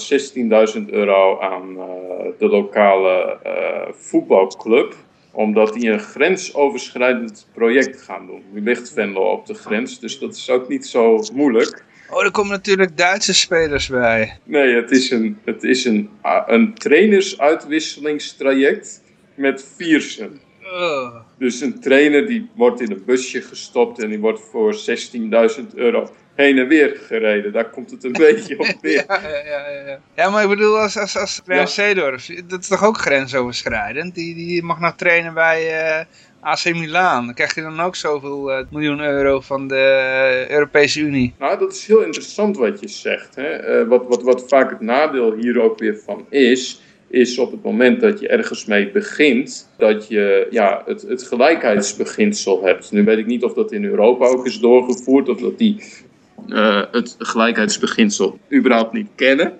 16.000 euro aan uh, de lokale voetbalclub. Omdat die een grensoverschrijdend project gaan doen. Nu ligt Venlo op de grens, dus dat is ook niet zo moeilijk. Oh, er komen natuurlijk Duitse spelers bij. Nee, het is een, het is een, een trainersuitwisselingstraject met Viersen. Oh. Dus een trainer die wordt in een busje gestopt en die wordt voor 16.000 euro heen en weer gereden. Daar komt het een beetje op neer. Ja, ja, ja, ja. ja, maar ik bedoel, als, als, als Clarence Seedorf, dat is toch ook grensoverschrijdend? Die, die mag nog trainen bij uh, AC Milan. Dan krijgt hij dan ook zoveel uh, miljoen euro van de Europese Unie. Nou, dat is heel interessant wat je zegt. Hè? Uh, wat, wat, wat vaak het nadeel hier ook weer van is is op het moment dat je ergens mee begint, dat je ja, het, het gelijkheidsbeginsel hebt. Nu weet ik niet of dat in Europa ook is doorgevoerd, of dat die uh, het gelijkheidsbeginsel überhaupt niet kennen.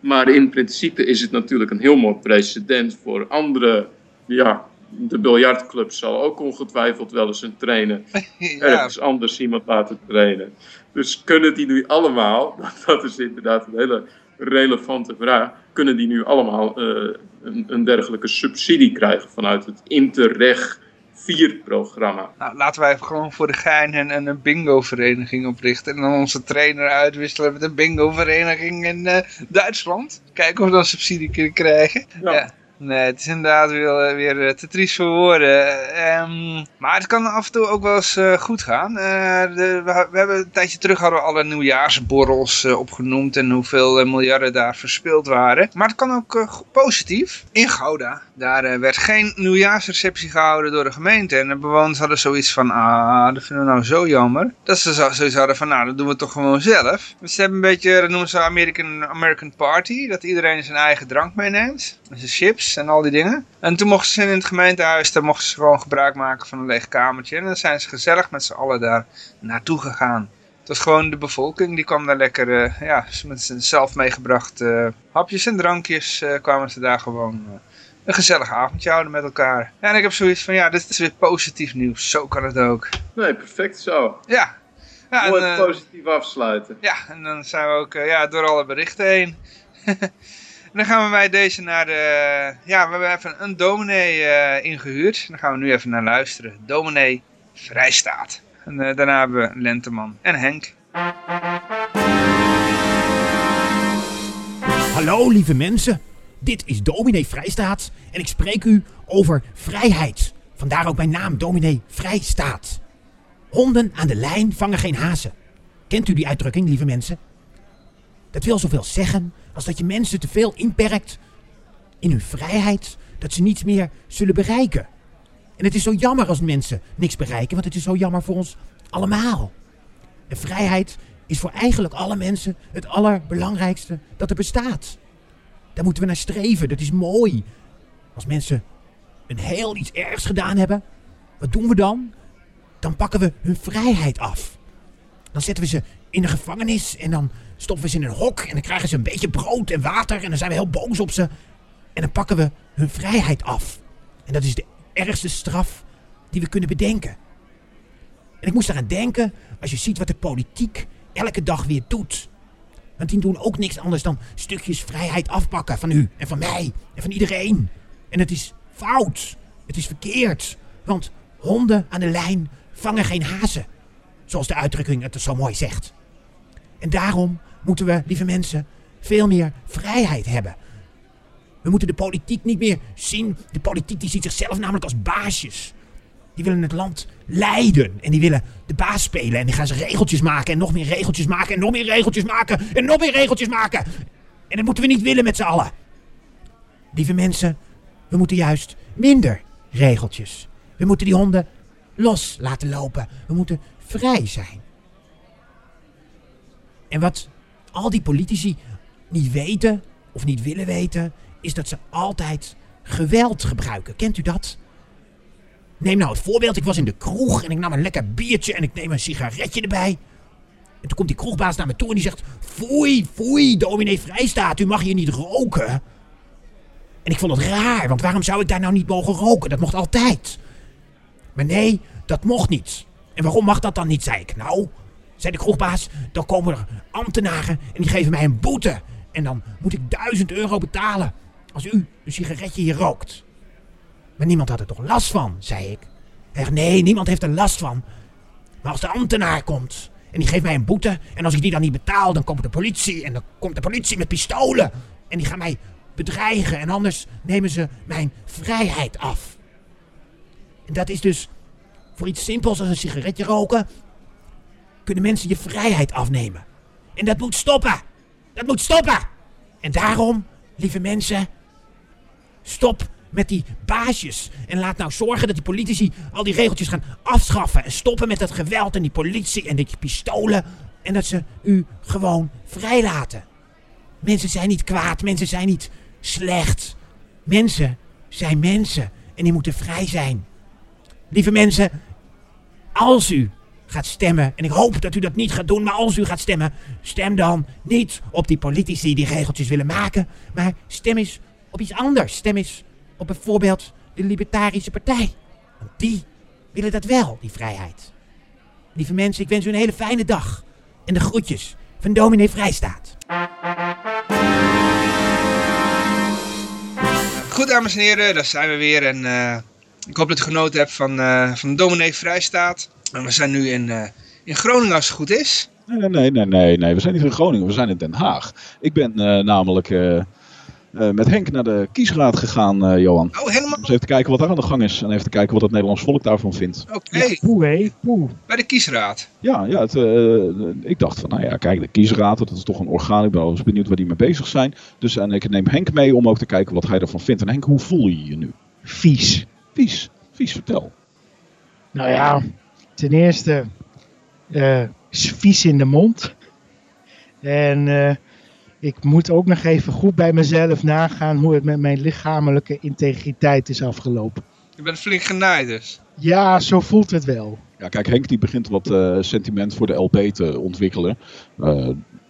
Maar in principe is het natuurlijk een heel mooi precedent voor andere. Ja, de biljartclub zal ook ongetwijfeld wel eens een trainer ja. ergens anders iemand laten trainen. Dus kunnen die nu allemaal, dat is inderdaad een hele relevante vraag, kunnen die nu allemaal uh, een, een, dergelijke subsidie krijgen vanuit het Interreg 4-programma? Nou, laten wij gewoon voor de gein een, een bingo-vereniging oprichten en dan onze trainer uitwisselen met een bingo-vereniging in uh, Duitsland. Kijken of we dan subsidie kunnen krijgen. ja. ja. Nee, het is inderdaad weer, weer te triest voor woorden. Um, maar het kan af en toe ook wel eens uh, goed gaan. De, we, hebben een tijdje terug hadden we alle nieuwjaarsborrels opgenoemd en hoeveel miljarden daar verspild waren. Maar het kan ook positief. In Gouda, daar werd geen nieuwjaarsreceptie gehouden door de gemeente. En de bewoners hadden zoiets van, ah, dat vinden we nou zo jammer. Dat ze zoiets hadden van, nou, dat doen we toch gewoon zelf. Dus ze hebben een beetje, dat noemen ze American, American Party. Dat iedereen zijn eigen drank meeneemt. Zijn chips en al die dingen. En toen mochten ze in het gemeentehuis, daar mochten ze gewoon gebruik maken van een leeg kamertje. En dan zijn ze gezellig met z'n allen daar naartoe gegaan. Het was gewoon de bevolking, die kwam daar lekker, uh, ja, met zijn zelf meegebrachte uh, hapjes en drankjes uh, kwamen ze daar gewoon een gezellig avondje houden met elkaar. Ja, en ik heb zoiets van, ja, dit is weer positief nieuws. Zo kan het ook. Nee, perfect zo. Ja. ja Mooi positief afsluiten. Ja, en dan zijn we ook ja, door alle berichten heen. Dan gaan we bij deze naar de... Ja, we hebben even een dominee uh, ingehuurd. Dan gaan we nu even naar luisteren. Dominee Vrijstaat. En uh, daarna hebben we Lenteman en Henk. Hallo lieve mensen. Dit is dominee Vrijstaat. En ik spreek u over vrijheid. Vandaar ook mijn naam, dominee Vrijstaat. Honden aan de lijn vangen geen hazen. Kent u die uitdrukking, lieve mensen? Dat wil zoveel zeggen als dat je mensen te veel inperkt in hun vrijheid, dat ze niets meer zullen bereiken. En het is zo jammer als mensen niks bereiken, want het is zo jammer voor ons allemaal. En vrijheid is voor eigenlijk alle mensen het allerbelangrijkste dat er bestaat. Daar moeten we naar streven, dat is mooi. Als mensen een heel iets ergs gedaan hebben, wat doen we dan? Dan pakken we hun vrijheid af. Dan zetten we ze in de gevangenis en dan stoppen we ze in een hok en dan krijgen ze een beetje brood en water en dan zijn we heel boos op ze. En dan pakken we hun vrijheid af. En dat is de ergste straf die we kunnen bedenken. En ik moest eraan denken als je ziet wat de politiek elke dag weer doet. Want die doen ook niks anders dan stukjes vrijheid afpakken van u en van mij en van iedereen. En het is fout. Het is verkeerd. Want honden aan de lijn vangen geen hazen. Zoals de uitdrukking het zo mooi zegt. En daarom moeten we, lieve mensen, veel meer vrijheid hebben. We moeten de politiek niet meer zien. De politiek die ziet zichzelf namelijk als baasjes. Die willen het land leiden. En die willen de baas spelen. En die gaan ze regeltjes maken. En nog meer regeltjes maken. En nog meer regeltjes maken. En nog meer regeltjes maken. En dat moeten we niet willen met z'n allen. Lieve mensen, we moeten juist minder regeltjes. We moeten die honden los laten lopen. We moeten vrij zijn. En wat al die politici niet weten, of niet willen weten, is dat ze altijd geweld gebruiken. Kent u dat? Neem nou het voorbeeld, ik was in de kroeg en ik nam een lekker biertje en ik neem een sigaretje erbij. En toen komt die kroegbaas naar me toe en die zegt, foei, foei, dominee Vrijstaat, u mag hier niet roken. En ik vond het raar, want waarom zou ik daar nou niet mogen roken? Dat mocht altijd. Maar nee, dat mocht niet. En waarom mag dat dan niet, zei ik. Nou, zei de kroegbaas, dan komen er ambtenaren en die geven mij een boete. En dan moet ik duizend euro betalen als u een sigaretje hier rookt. Maar niemand had er toch last van, zei ik. Zegt, nee, niemand heeft er last van. Maar als de ambtenaar komt en die geeft mij een boete... en als ik die dan niet betaal, dan komt de politie... en dan komt de politie met pistolen... en die gaan mij bedreigen... en anders nemen ze mijn vrijheid af. En dat is dus voor iets simpels als een sigaretje roken... kunnen mensen je vrijheid afnemen. En dat moet stoppen. Dat moet stoppen. En daarom, lieve mensen, stop met die baasjes. En laat nou zorgen dat die politici al die regeltjes gaan afschaffen. En stoppen met dat geweld en die politie en die pistolen. En dat ze u gewoon vrijlaten. Mensen zijn niet kwaad, mensen zijn niet slecht. Mensen zijn mensen en die moeten vrij zijn. Lieve mensen, als u gaat stemmen, en ik hoop dat u dat niet gaat doen, maar als u gaat stemmen, stem dan niet op die politici die regeltjes willen maken, maar stem eens op iets anders. Stem eens op bijvoorbeeld de Libertarische Partij. Want die willen dat wel, die vrijheid. Lieve mensen, ik wens u een hele fijne dag. En de groetjes van dominee Vrijstaat. Goed, dames en heren, daar zijn we weer. En eh, ik hoop dat u genoten hebt van, uh, van dominee Vrijstaat. En we zijn nu in, uh, in Groningen als het goed is. Nee, nee, nee, nee, nee, we zijn niet in Groningen, we zijn in Den Haag. Ik ben namelijk uh, met Henk naar de kiesraad gegaan, uh, Johan. Oh, helemaal? Dus even te kijken wat daar aan de gang is. En even te kijken wat het Nederlands volk daarvan vindt. Oké. Okay. Ja, poeh. Bij de kiesraad? Ja, ja het, uh, ik dacht van, nou ja, kijk, de kiesraad, dat is toch een orgaan. Ik ben wel eens benieuwd waar die mee bezig zijn. Dus en ik neem Henk mee om ook te kijken wat hij ervan vindt. En Henk, hoe voel je je nu? Vies. Vies? Vies, vertel. Nou ja, ten eerste is vies in de mond. En ik moet ook nog even goed bij mezelf nagaan hoe het met mijn lichamelijke integriteit is afgelopen. Je bent flink genaaid dus. Ja, zo voelt het wel. Ja, kijk, Henk die begint wat uh, sentiment voor de LP te ontwikkelen. Uh,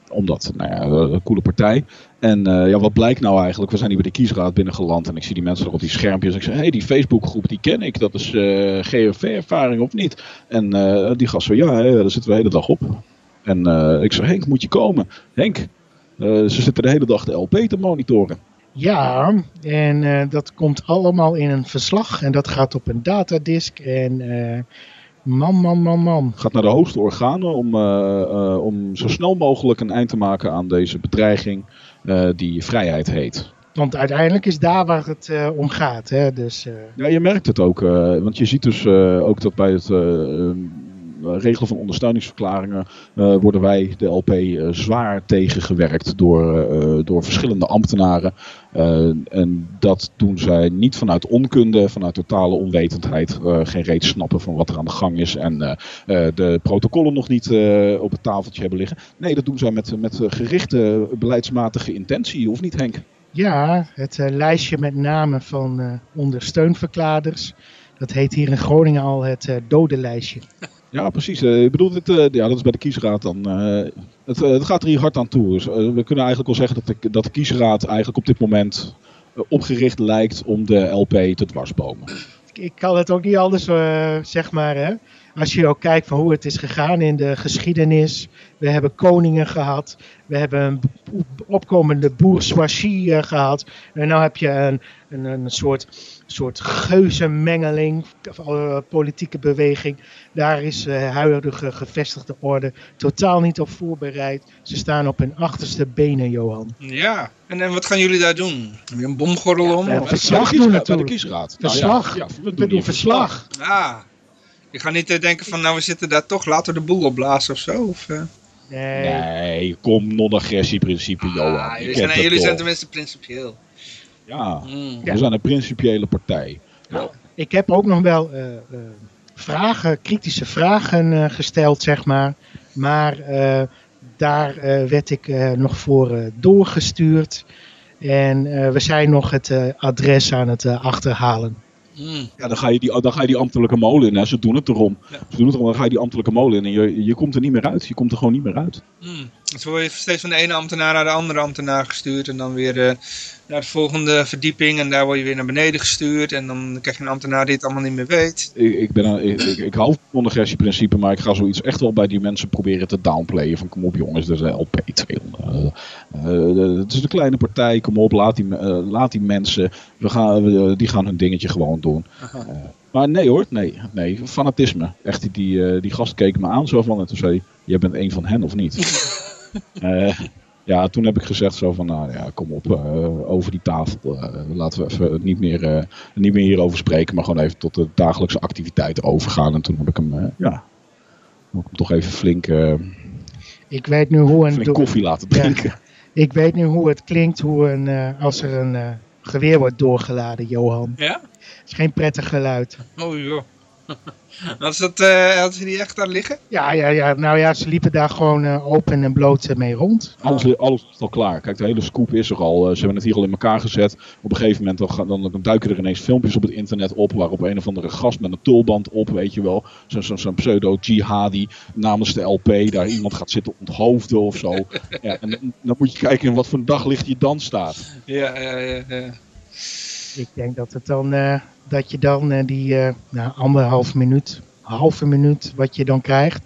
omdat, nou ja, een coole partij. En uh, ja, wat blijkt nou eigenlijk? We zijn hier bij de kiesraad binnengeland en ik zie die mensen nog op die schermpjes. En ik zeg, hé, hey, die Facebookgroep die ken ik. Dat is uh, GFV-ervaring of niet? En die gast zo, ja, hè, daar zitten we de hele dag op. En ik zeg, Henk, moet je komen? Henk, ze zitten de hele dag de LP te monitoren. Ja, en dat komt allemaal in een verslag en dat gaat op een datadisk en man, man, man, man. Gaat naar de hoogste organen om, om zo snel mogelijk een eind te maken aan deze bedreiging die vrijheid heet. Want uiteindelijk is daar waar het uh, om gaat. Hè? Dus, uh... Ja, je merkt het ook. Uh, want je ziet dus ook dat bij het eh, regelen van ondersteuningsverklaringen uh, worden wij, de LP, uh, eh, zwaar tegengewerkt door, door verschillende ambtenaren. en dat doen zij niet vanuit onkunde, vanuit totale onwetendheid, geen reet snappen van wat er aan de gang is en de protocollen nog niet op het tafeltje hebben liggen. Nee, dat doen zij met, met gerichte beleidsmatige intentie, of niet Henk? Ja, het lijstje met namen van ondersteunverkladers. Dat heet hier in Groningen al het dodenlijstje. Ja, precies. Uh, ik bedoel, uh, ja, dat is bij de kiesraad dan. Uh, het, het, gaat er hier hard aan toe. Dus, we kunnen eigenlijk wel zeggen dat de, dat de kiesraad eigenlijk op dit moment opgericht lijkt om de LP te dwarsbomen. Ik kan het ook niet anders, zeg maar. Hè? Als je ook kijkt van hoe het is gegaan in de geschiedenis. We hebben koningen gehad. We hebben een opkomende bourgeoisie gehad. En nu heb je een, een, een soort soort geuzenmengeling, uh, politieke beweging. Daar is de uh, huidige gevestigde orde totaal niet op voorbereid. Ze staan op hun achterste benen, Johan. Ja, en, en wat gaan jullie daar doen? Heb je een bomgordel ja, om? Ja, verslag doen natuurlijk. Bij de kiesraad. Verslag. Nou, ja, ja, we doen verslag. Ah, je gaat niet uh, denken van nou we zitten daar toch, laten we de boel opblazen of zo? Of, uh... Nee. nee, kom non-agressie-principe, ah, Johan. Jullie zijn, jullie zijn tenminste principieel. Ja, mm. we zijn een principiële partij. Nou, ik heb ook nog wel uh, uh, vragen, kritische vragen uh, gesteld, zeg maar. Maar daar werd ik nog voor doorgestuurd. En eh, we zijn nog het eh, adres aan het eh, achterhalen. Hmm. Ja, dan ga je die, dan ga je die ambtelijke molen in. Hè. Ze doen het erom. Ja. Ze doen het erom, dan ga je die ambtelijke molen in. En je, je komt er niet meer uit. Je komt er gewoon niet meer uit. Hmm. Dus word je steeds van de ene ambtenaar naar de andere ambtenaar gestuurd. En dan weer eh, naar de volgende verdieping. En daar word je weer naar beneden gestuurd. En dan krijg je een ambtenaar die het allemaal niet meer weet. Ik, ik, ben een, ik, ik, ik hou van agressieprincipe, maar ik ga zoiets echt wel bij die mensen proberen te downplayen. Van kom op jongens, dat is een LP 200. Eh, eh, het is een kleine partij, kom op, laat die, laat die mensen, we gaan, we- die gaan hun dingetje gewoon doen. Eh, maar nee hoor, nee, nee, fanatisme. Echt, die, die, die gast keek me aan zo van en toen zei hij, jij bent een van hen of niet? Eh, ja, toen heb ik gezegd zo van, nou ja, kom op, eh, over die tafel. eh, laten we even niet meer, eh, niet meer hierover spreken, maar gewoon even tot de dagelijkse activiteiten overgaan. En toen heb ik hem, eh, ja, heb ik hem toch even flink, eh, Ik weet nu hoe een, flink koffie laten drinken. ik weet nu hoe het klinkt hoe een, eh, als er een eh, geweer wordt doorgeladen, Johan. Ja? Het is geen prettig geluid. Oh joh. Ze, dat, eh, had ze die echt daar liggen? Ja, ja, ja. Nou ja, ze liepen daar gewoon eh, open en bloot eh, mee rond. Alles, alles is al klaar. Kijk, de hele scoop is er al. Eh, ze hebben het hier al in elkaar gezet. Op een gegeven moment dan, dan, dan duiken er ineens filmpjes op het internet op. Waarop een of andere gast met een tulband op, weet je wel. Zo'n zo, zo'n pseudo-jihadi namens de LP. Daar iemand gaat zitten onthoofden of zo. Ja, en dan- dan moet je kijken in wat voor een daglicht je dan staat. Ja, ja, ja. ja. Ik denk dat, het dan, eh, dat je dan eh, die eh, nou, anderhalf minuut, halve minuut wat je dan krijgt.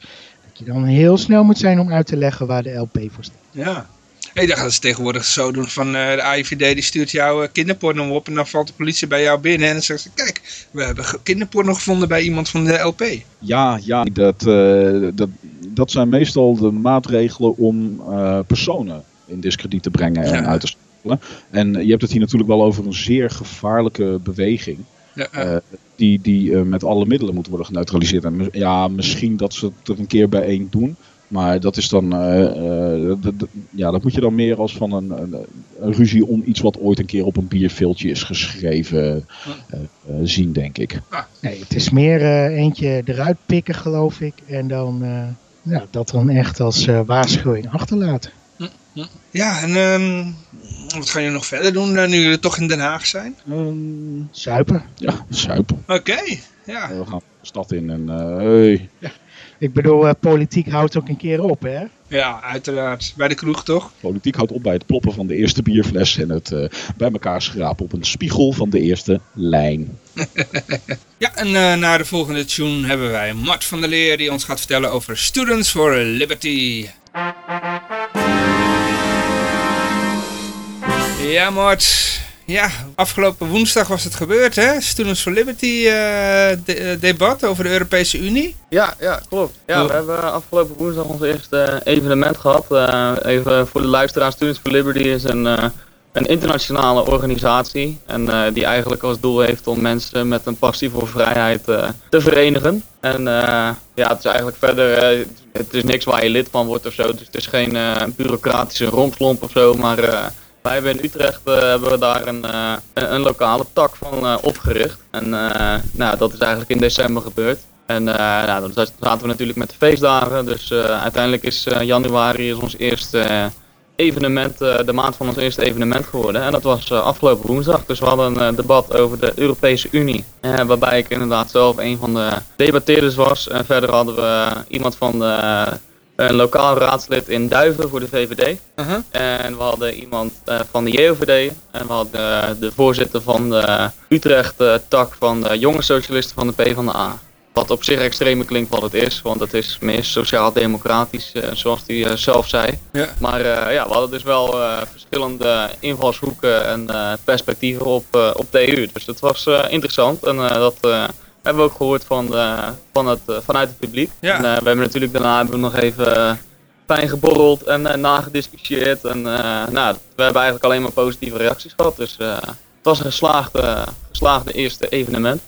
Dat je dan heel snel moet zijn om uit te leggen waar de LP voor staat. Ja. Hey, dan gaan ze tegenwoordig zo doen van eh, de AIVD die stuurt jouw eh, kinderporno op en dan valt de politie bij jou binnen en dan zeggen ze kijk, we hebben kinderporno gevonden bij iemand van de LP. Ja, ja dat, eh, dat, dat zijn meestal de maatregelen om eh, personen in discrediet te brengen en Ja. uit te. En je hebt het hier natuurlijk wel over een zeer gevaarlijke beweging. Ja, eh, die die eh, met alle middelen moet worden geneutraliseerd. En ja, misschien dat ze het er een keer bij één doen. Maar dat is dan, eh, eh, ja, dat moet je dan meer als van een, een, een ruzie om iets wat ooit een keer op een bierveeltje is geschreven zien, denk ik. Nee, het is meer eentje eruit pikken, geloof ik. En dan eh, ja, dat dan echt als eh, waarschuwing achterlaten. ja, en ehm, wat gaan jullie nog verder doen eh, nu jullie toch in Den Haag zijn? Ehm, Zuipen. ja, suipen. Oké, ja. we gaan de stad in en eh, hey. Ik bedoel, eh, politiek houdt ook een keer op, hè? Ja, uiteraard. Bij de kroeg toch? politiek houdt op bij het ploppen van de eerste bierfles en het eh, bij elkaar schrapen op een spiegel van de eerste lijn. Ja, en eh na de volgende tune hebben wij Mart van der Leer die ons gaat vertellen over Students for Liberty. Ja, Mart. Ja, afgelopen woensdag was het gebeurd, hè? Students for Liberty eh, de- eh, debat over de Europese Unie. Ja, ja, klopt. Ja, we hebben afgelopen woensdag ons eerste evenement gehad. Eh, even voor de luisteraars, Students for Liberty is een, een internationale organisatie. En die eigenlijk als doel heeft om mensen met een passie voor vrijheid te verenigen. En ja, het is eigenlijk verder, het is niks waar je lid van wordt of zo. Dus het is geen bureaucratische rompslomp of zo, maar... wij hebben in Utrecht eh, hebben we daar een, eh, een, lokale tak van eh, opgericht. En nou, dat is eigenlijk in december gebeurd. En eh, nou, dan zaten we natuurlijk met de feestdagen. Dus uiteindelijk is januari is ons eerste evenement, de maand van ons eerste evenement geworden. En dat was afgelopen woensdag. Dus we hadden een debat over de Europese Unie. waarbij ik inderdaad zelf een van de debatteerders was. En verder hadden we iemand van de, een lokaal raadslid in Duiven voor de VVD. Uh-huh. En we hadden iemand eh, van de JOVD. En we hadden eh, de voorzitter van de Utrecht-tak van de jonge socialisten van de PvdA. Wat op zich extremer klinkt wat het is, want het is meer sociaal-democratisch, eh, zoals hij eh, zelf zei. Ja. Maar eh, ja, we hadden dus wel eh, verschillende invalshoeken en eh, perspectieven op, eh, op de EU. Dus dat was eh, interessant en eh, dat eh, hebben we ook gehoord van, de, van het, eh, vanuit het publiek. Ja. En, eh, we hebben natuurlijk daarna hebben we nog even eh, fijn geborreld en eh, nagediscussieerd. En eh, nou, we hebben eigenlijk alleen maar positieve reacties gehad. Dus eh, het was een geslaagde, geslaagde eerste evenement.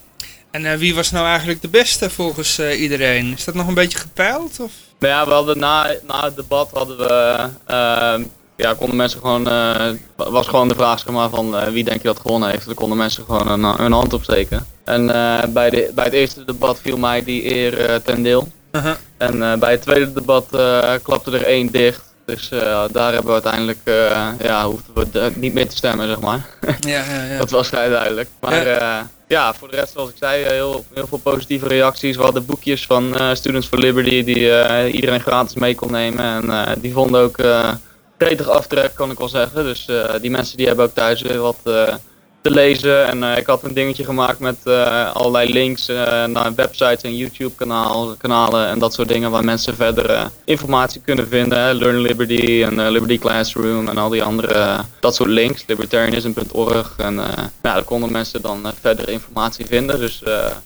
En eh, wie was nou eigenlijk de beste volgens eh, iedereen? Is dat nog een beetje gepeild? Of? Nou ja, we hadden na, na het debat hadden we, ja, konden mensen gewoon, eh, was gewoon de vraag zeg maar, van eh, wie denk je dat gewonnen heeft. Dan konden mensen gewoon een, een hand opsteken. En eh, bij, de, bij het eerste debat viel mij die eer eh, ten deel. Uh-huh. En eh, bij het tweede debat eh, klapte er één dicht. Dus daar hebben we uiteindelijk, ja, hoefden we niet meer te stemmen, zeg maar. Ja, ja, ja. dat was vrij duidelijk. Maar ja. ja. voor de rest, zoals ik zei, heel, heel veel positieve reacties. We hadden boekjes van Students for Liberty die iedereen gratis mee kon nemen. En die vonden ook gretig aftrek, kan ik wel zeggen. Dus die mensen die hebben ook thuis weer wat te lezen. En uh, ik had een dingetje gemaakt met uh, allerlei links uh, naar websites en YouTube kanaal, kanalen en dat soort dingen waar mensen verder informatie kunnen vinden. Learn Liberty en Liberty Classroom en al die andere, dat soort links. Libertarianism.org en nou, daar konden mensen dan verder informatie vinden. Dus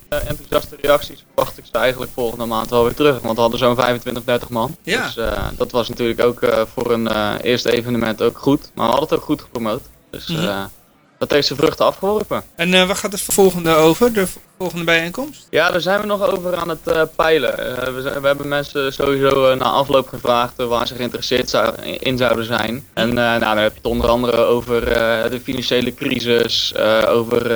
enthousiaste reacties verwacht ik ze eigenlijk volgende maand alweer terug. Want we hadden zo'n 25, 30 man. Ja. Dus dat was natuurlijk ook voor een eerste evenement ook goed. Maar we hadden het ook goed gepromoot. Dus... Mm -hmm dat heeft zijn vruchten afgeworpen. En uh, waar gaat het volgende over, de volgende bijeenkomst? Ja, daar zijn we nog over aan het uh, peilen. Uh, we, we, hebben mensen sowieso na afloop gevraagd waar ze geïnteresseerd zou, in zouden zijn. En nou, dan heb je het onder andere over de financiële crisis, over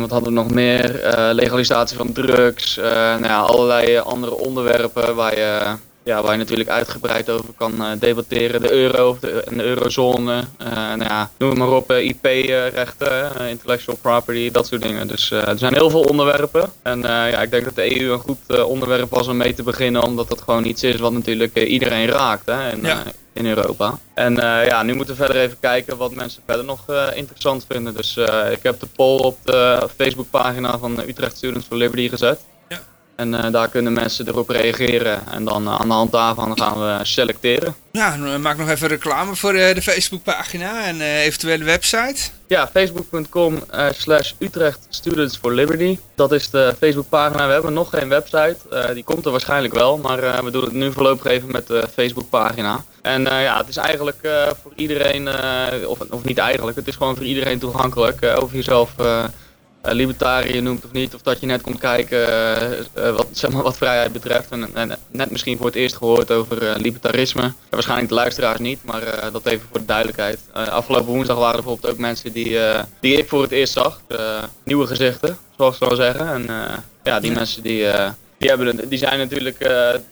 wat hadden we nog meer, legalisatie van drugs, nou ja, allerlei andere onderwerpen waar je ja, waar je natuurlijk uitgebreid over kan uh, debatteren. De euro of de, de eurozone, uh, nou ja, noem maar op, uh, IP-rechten, intellectual property, dat soort dingen. Dus er zijn heel veel onderwerpen. En ja, ik denk dat de EU een goed onderwerp was om mee te beginnen, omdat dat gewoon iets is wat natuurlijk iedereen raakt hè, in, ja. in Europa. En ja, nu moeten we verder even kijken wat mensen verder nog interessant vinden. Dus ik heb de poll op de Facebookpagina van Utrecht Students for Liberty gezet. En uh, daar kunnen mensen erop reageren. En dan uh, aan de hand daarvan gaan we selecteren. Ja, maak nog even reclame voor uh, de Facebookpagina en eventuele website. Ja, facebook.com slash Utrecht Students for Liberty. Dat is de Facebookpagina. We hebben nog geen website. die komt er waarschijnlijk wel. Maar we doen het nu voorlopig even met de Facebookpagina. En ja, het is eigenlijk voor iedereen, of, of niet eigenlijk, het is gewoon voor iedereen toegankelijk. over jezelf libertariër noemt of niet, of dat je net komt kijken uh, wat, zeg maar, wat vrijheid betreft. En, en, net misschien voor het eerst gehoord over libertarisme. waarschijnlijk de luisteraars niet, maar dat even voor de duidelijkheid. afgelopen woensdag waren er bijvoorbeeld ook mensen die, die ik voor het eerst zag. nieuwe gezichten, zoals ik zou zeggen. En ja, die mensen die, die, hebben, die zijn natuurlijk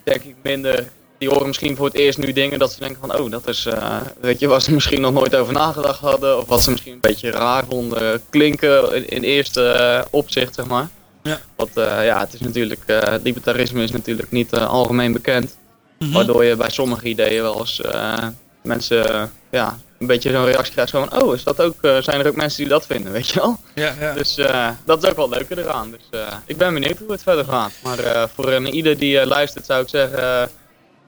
denk ik minder die horen misschien voor het eerst nu dingen dat ze denken van, oh, dat is, uh, weet je, waar ze misschien nog nooit over nagedacht hadden. Of wat ze misschien een beetje raar vonden klinken in, in eerste uh, opzicht, zeg maar. Ja. Want uh, ja, het is natuurlijk, libertarisme is natuurlijk niet algemeen bekend. Mm -hmm. Waardoor je bij sommige ideeën wel eens mensen, ja, een beetje zo'n reactie krijgt van, oh, is dat ook, zijn er ook mensen die dat vinden, weet je wel? Ja, ja. Dus dat is ook wel leuker eraan. Dus ik ben benieuwd hoe het verder gaat. Maar voor een ieder die luistert zou ik zeggen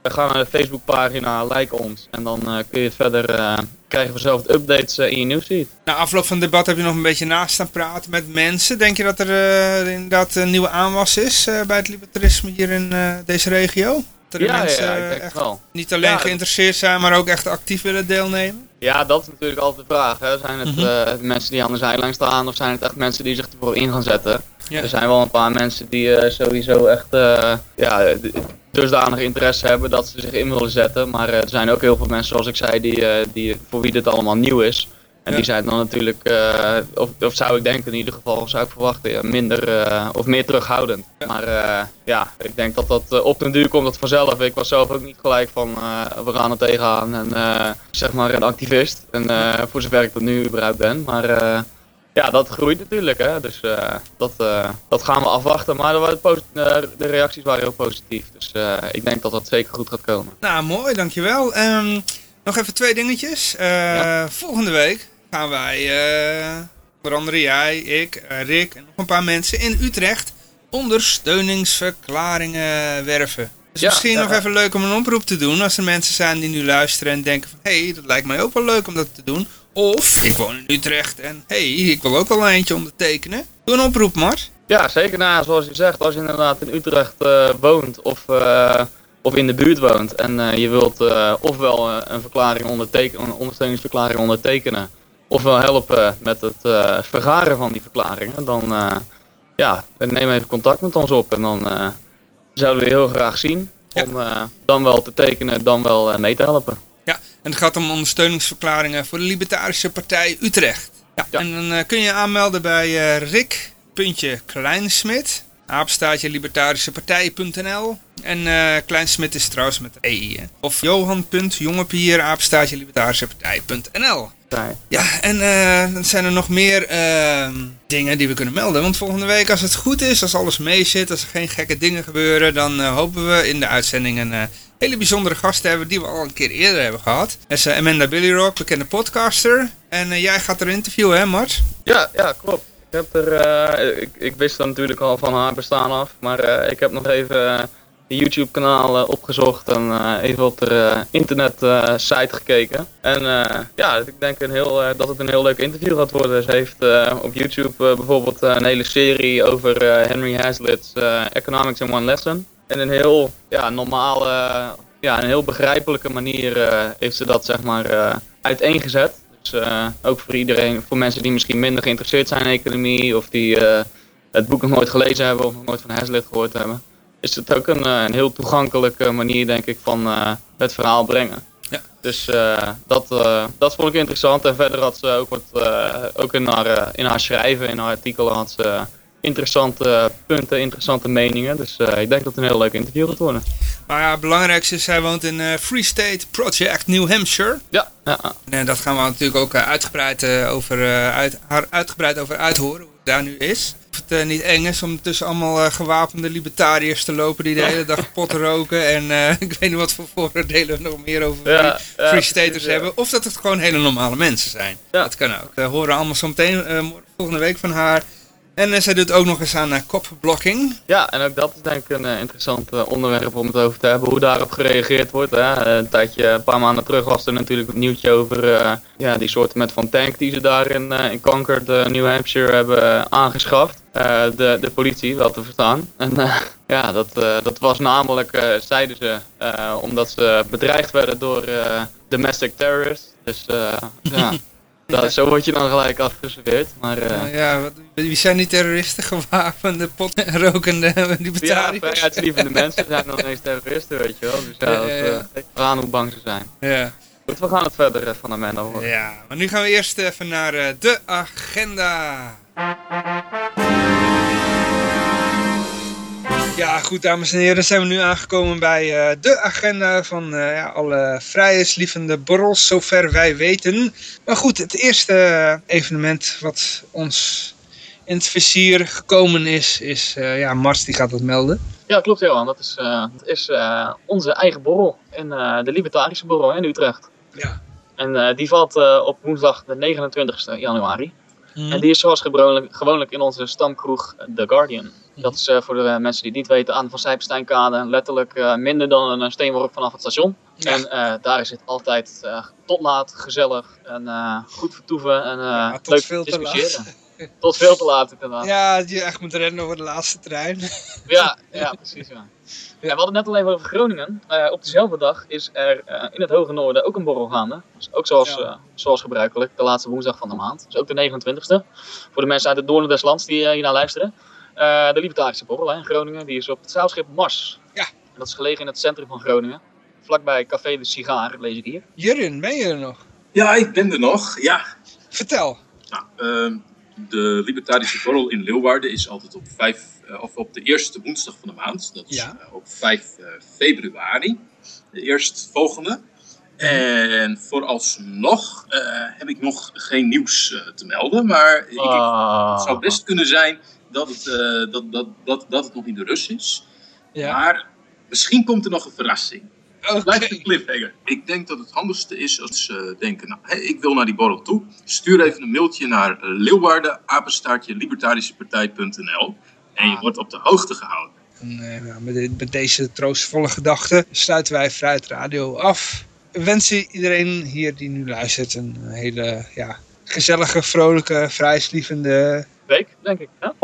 ga naar de Facebookpagina, like ons. En dan uh, kun je het verder uh, krijgen vanzelf de updates uh, in je nieuwsfeed. Na afloop van het debat heb je nog een beetje naast staan praten met mensen. Denk je dat er inderdaad een nieuwe aanwas is bij het libertarisme hier in deze regio? Dat er ja, mensen ja, echt wel. niet alleen Ja, geïnteresseerd zijn, maar ook echt actief willen deelnemen? Ja, dat is natuurlijk altijd de vraag. Hè. Zijn het eh, mensen die aan de zijlijn staan of zijn het echt mensen die zich ervoor in gaan zetten? Er zijn wel een paar mensen die eh, sowieso echt eh, ja, dusdanige interesse hebben dat ze zich in willen zetten. Maar eh, er zijn ook heel veel mensen, zoals ik zei, die, eh, die, voor wie dit allemaal nieuw is. En Ja. die zijn dan natuurlijk, eh, of, of zou ik denken in ieder geval, zou ik verwachten, ja, minder of meer terughoudend. Ja. Maar ja, ik denk dat dat op den duur komt dat vanzelf. Ik was zelf ook niet gelijk van, we gaan er tegenaan en zeg maar een activist. En voor zover ik dat nu überhaupt ben. Maar ja, dat groeit natuurlijk. Hè? Dus eh, dat, eh, dat gaan we afwachten. Maar de, eh, de reacties waren heel positief. Dus ik denk dat dat zeker goed gaat komen. Nou, mooi, dankjewel. Ehm nog even twee dingetjes. Ja. Volgende week gaan wij, onder andere jij, ik, Rick en nog een paar mensen in Utrecht ondersteuningsverklaringen werven. Dus Ja, misschien nog even leuk om een oproep te doen als er mensen zijn die nu luisteren en denken van hé, hey, dat lijkt mij ook wel leuk om dat te doen. Of ik woon in Utrecht en hey, ik wil ook wel een eentje ondertekenen. Doe een oproep, Mart. Ja, zeker. Nou, zoals je zegt, als je inderdaad in Utrecht eh, woont of, eh, of in de buurt woont en eh, je wilt ofwel een verklaring ondertekenen, een ondersteuningsverklaring ondertekenen, ofwel helpen met het vergaren van die verklaringen, dan ja, neem even contact met ons op en dan zouden we je heel graag zien Ja. om dan wel te tekenen, dan wel mee te helpen. Ja, en het gaat om ondersteuningsverklaringen voor de Libertarische Partij Utrecht. Ja, Ja. En dan eh, kun je aanmelden bij eh Rick, Kleinsmit, apenstaatje libertarischepartij.nl. En uh, Kleinsmit is trouwens met EI. Hè? Of johan.jongepier, apenstaartje, libertarischepartij.nl. Ja, en uh, dan zijn er nog meer uh, dingen die we kunnen melden. Want volgende week, als het goed is, als alles mee zit, als er geen gekke dingen gebeuren, dan uh, hopen we in de uitzending een hele bijzondere gast te hebben die we al een keer eerder hebben gehad. Dat is Amanda Billyrock, bekende podcaster. En jij gaat er interviewen, hè Mart? Ja, ja, klopt. Ik, heb er, ik, ik, wist dan natuurlijk al van haar bestaan af, maar ik heb nog even YouTube kanaal opgezocht en uh, even op de uh, internet site gekeken. En ja, ik denk een heel, dat het een heel leuk interview gaat worden. Ze heeft op YouTube bijvoorbeeld een hele serie over Henry Hazlitt's Economics in One Lesson. En een heel ja, normale, ja, een heel begrijpelijke manier heeft ze dat zeg maar uiteengezet. Dus ook voor iedereen, voor mensen die misschien minder geïnteresseerd zijn in economie of die het boek nog nooit gelezen hebben of nog nooit van Hazlitt gehoord hebben is het ook een, eh, een heel toegankelijke manier, denk ik, van eh, het verhaal brengen. Ja. Dus uh, dat, uh, dat vond ik interessant. En verder had ze ook, wat, uh, ook in, haar, in haar schrijven, in haar artikelen, had ze interessante punten, interessante meningen. Dus ik denk dat het een heel leuk interview gaat worden. Maar ja, het belangrijkste is, zij woont in Free State Project, New Hampshire. Ja. ja. En dat gaan we natuurlijk ook uitgebreid, over, uit, uitgebreid over uithoren, hoe het daar nu is het uh, niet eng is om tussen allemaal uh, gewapende libertariërs te lopen die de hele dag pot roken. En uh, ik weet niet wat voor vooroordelen we nog meer over ja, free, free staters hebben. Of dat het gewoon hele normale mensen zijn. Dat kan ook. We horen allemaal zo meteen volgende week van haar. En uh, zij doet ook nog eens aan uh, kopblocking. Ja, en ook dat is denk ik een uh, interessant onderwerp om het over te hebben. Hoe daarop gereageerd wordt. Hè? een tijdje, een paar maanden terug was er natuurlijk een nieuwtje over ja, die soorten met van tank die ze daar in, in Concord, New Hampshire hebben aangeschaft. de, de politie, wel te verstaan. En ja, dat, dat was namelijk, zeiden ze, omdat ze bedreigd werden door domestic terrorists. Dus ja... Nou, zo word je dan gelijk afgeserveerd. Maar, uh... ja, wat, wie zijn die terroristen? Gewapende, potrokende libertariërs? Ja, vrijheidslievende mensen zijn nog eens terroristen, weet je wel. Dus ja, dat, uh, aan hoe bang ze zijn. Ja. Goed, we gaan het verder van Amanda horen. Ja, maar nu gaan we eerst even naar de agenda. Ja, goed dames en heren, zijn we nu aangekomen bij uh, de agenda van uh, ja, alle vrijheidslievende borrels, zover wij weten. Maar goed, het eerste evenement wat ons in het vizier gekomen is, is uh, ja, Mars die gaat dat melden. Ja, klopt Johan. Dat is, dat is onze eigen borrel, in, de Libertarische borrel in Utrecht. Ja. En die valt op woensdag de 29 januari. Mhm. En die is zoals gewoonlijk in onze stamkroeg The Guardian. Dat is uh, voor de mensen die het niet weten aan de Van Sijpensteinkade letterlijk uh, minder dan een steenworp vanaf het station. En daar is het altijd tot laat, gezellig en goed vertoeven en ja, leuk veel te discussiëren. tot veel te laat inderdaad. Ja, je echt moet rennen over de laatste trein. ja, ja, precies. Ja. Ja, we hadden het net al even over Groningen. Uh, op dezelfde dag is er uh, in het Hoge Noorden ook een borrel gaande. Dus ook zoals, ja. uh, zoals gebruikelijk, de laatste woensdag van de maand. Dus ook de 29e. Voor de mensen uit het noorden des lands die hier naar luisteren. De Libertarische borrel hè, in Groningen, die is op het zeilschip Mars. Ja. En dat is gelegen in het centrum van Groningen. Vlakbij Café de Sigaar, lees ik hier. Jurjen, ben je er nog? Ja, ik ben er nog, ja. Vertel. Nou, ehm, de Libertarische Borrel in Leeuwarden is altijd op, vijf, uh, of op de eerste woensdag van de maand. Dat is ja. uh, op 5 uh, februari, de eerstvolgende. En vooralsnog heb ik nog geen nieuws te melden. Maar ik, Ah. het zou best kunnen zijn dat het, dat, dat, dat, dat het nog in de rust is. Ja. Maar misschien komt er nog een verrassing. Okay. Blijft een cliffhanger. Ik denk dat het handigste is als ze denken, nou, hey, ik wil naar die borrel toe. Stuur even een mailtje naar Leeuwarden, apenstaartje, libertarischepartij.nl en je wordt op de hoogte gehouden. Nee, nou, met, dit, met, deze troostvolle gedachten sluiten wij Fruit Radio af. We wensen iedereen hier die nu luistert een hele ja, gezellige, vrolijke, vrijheidslievende week, denk ik. Ja?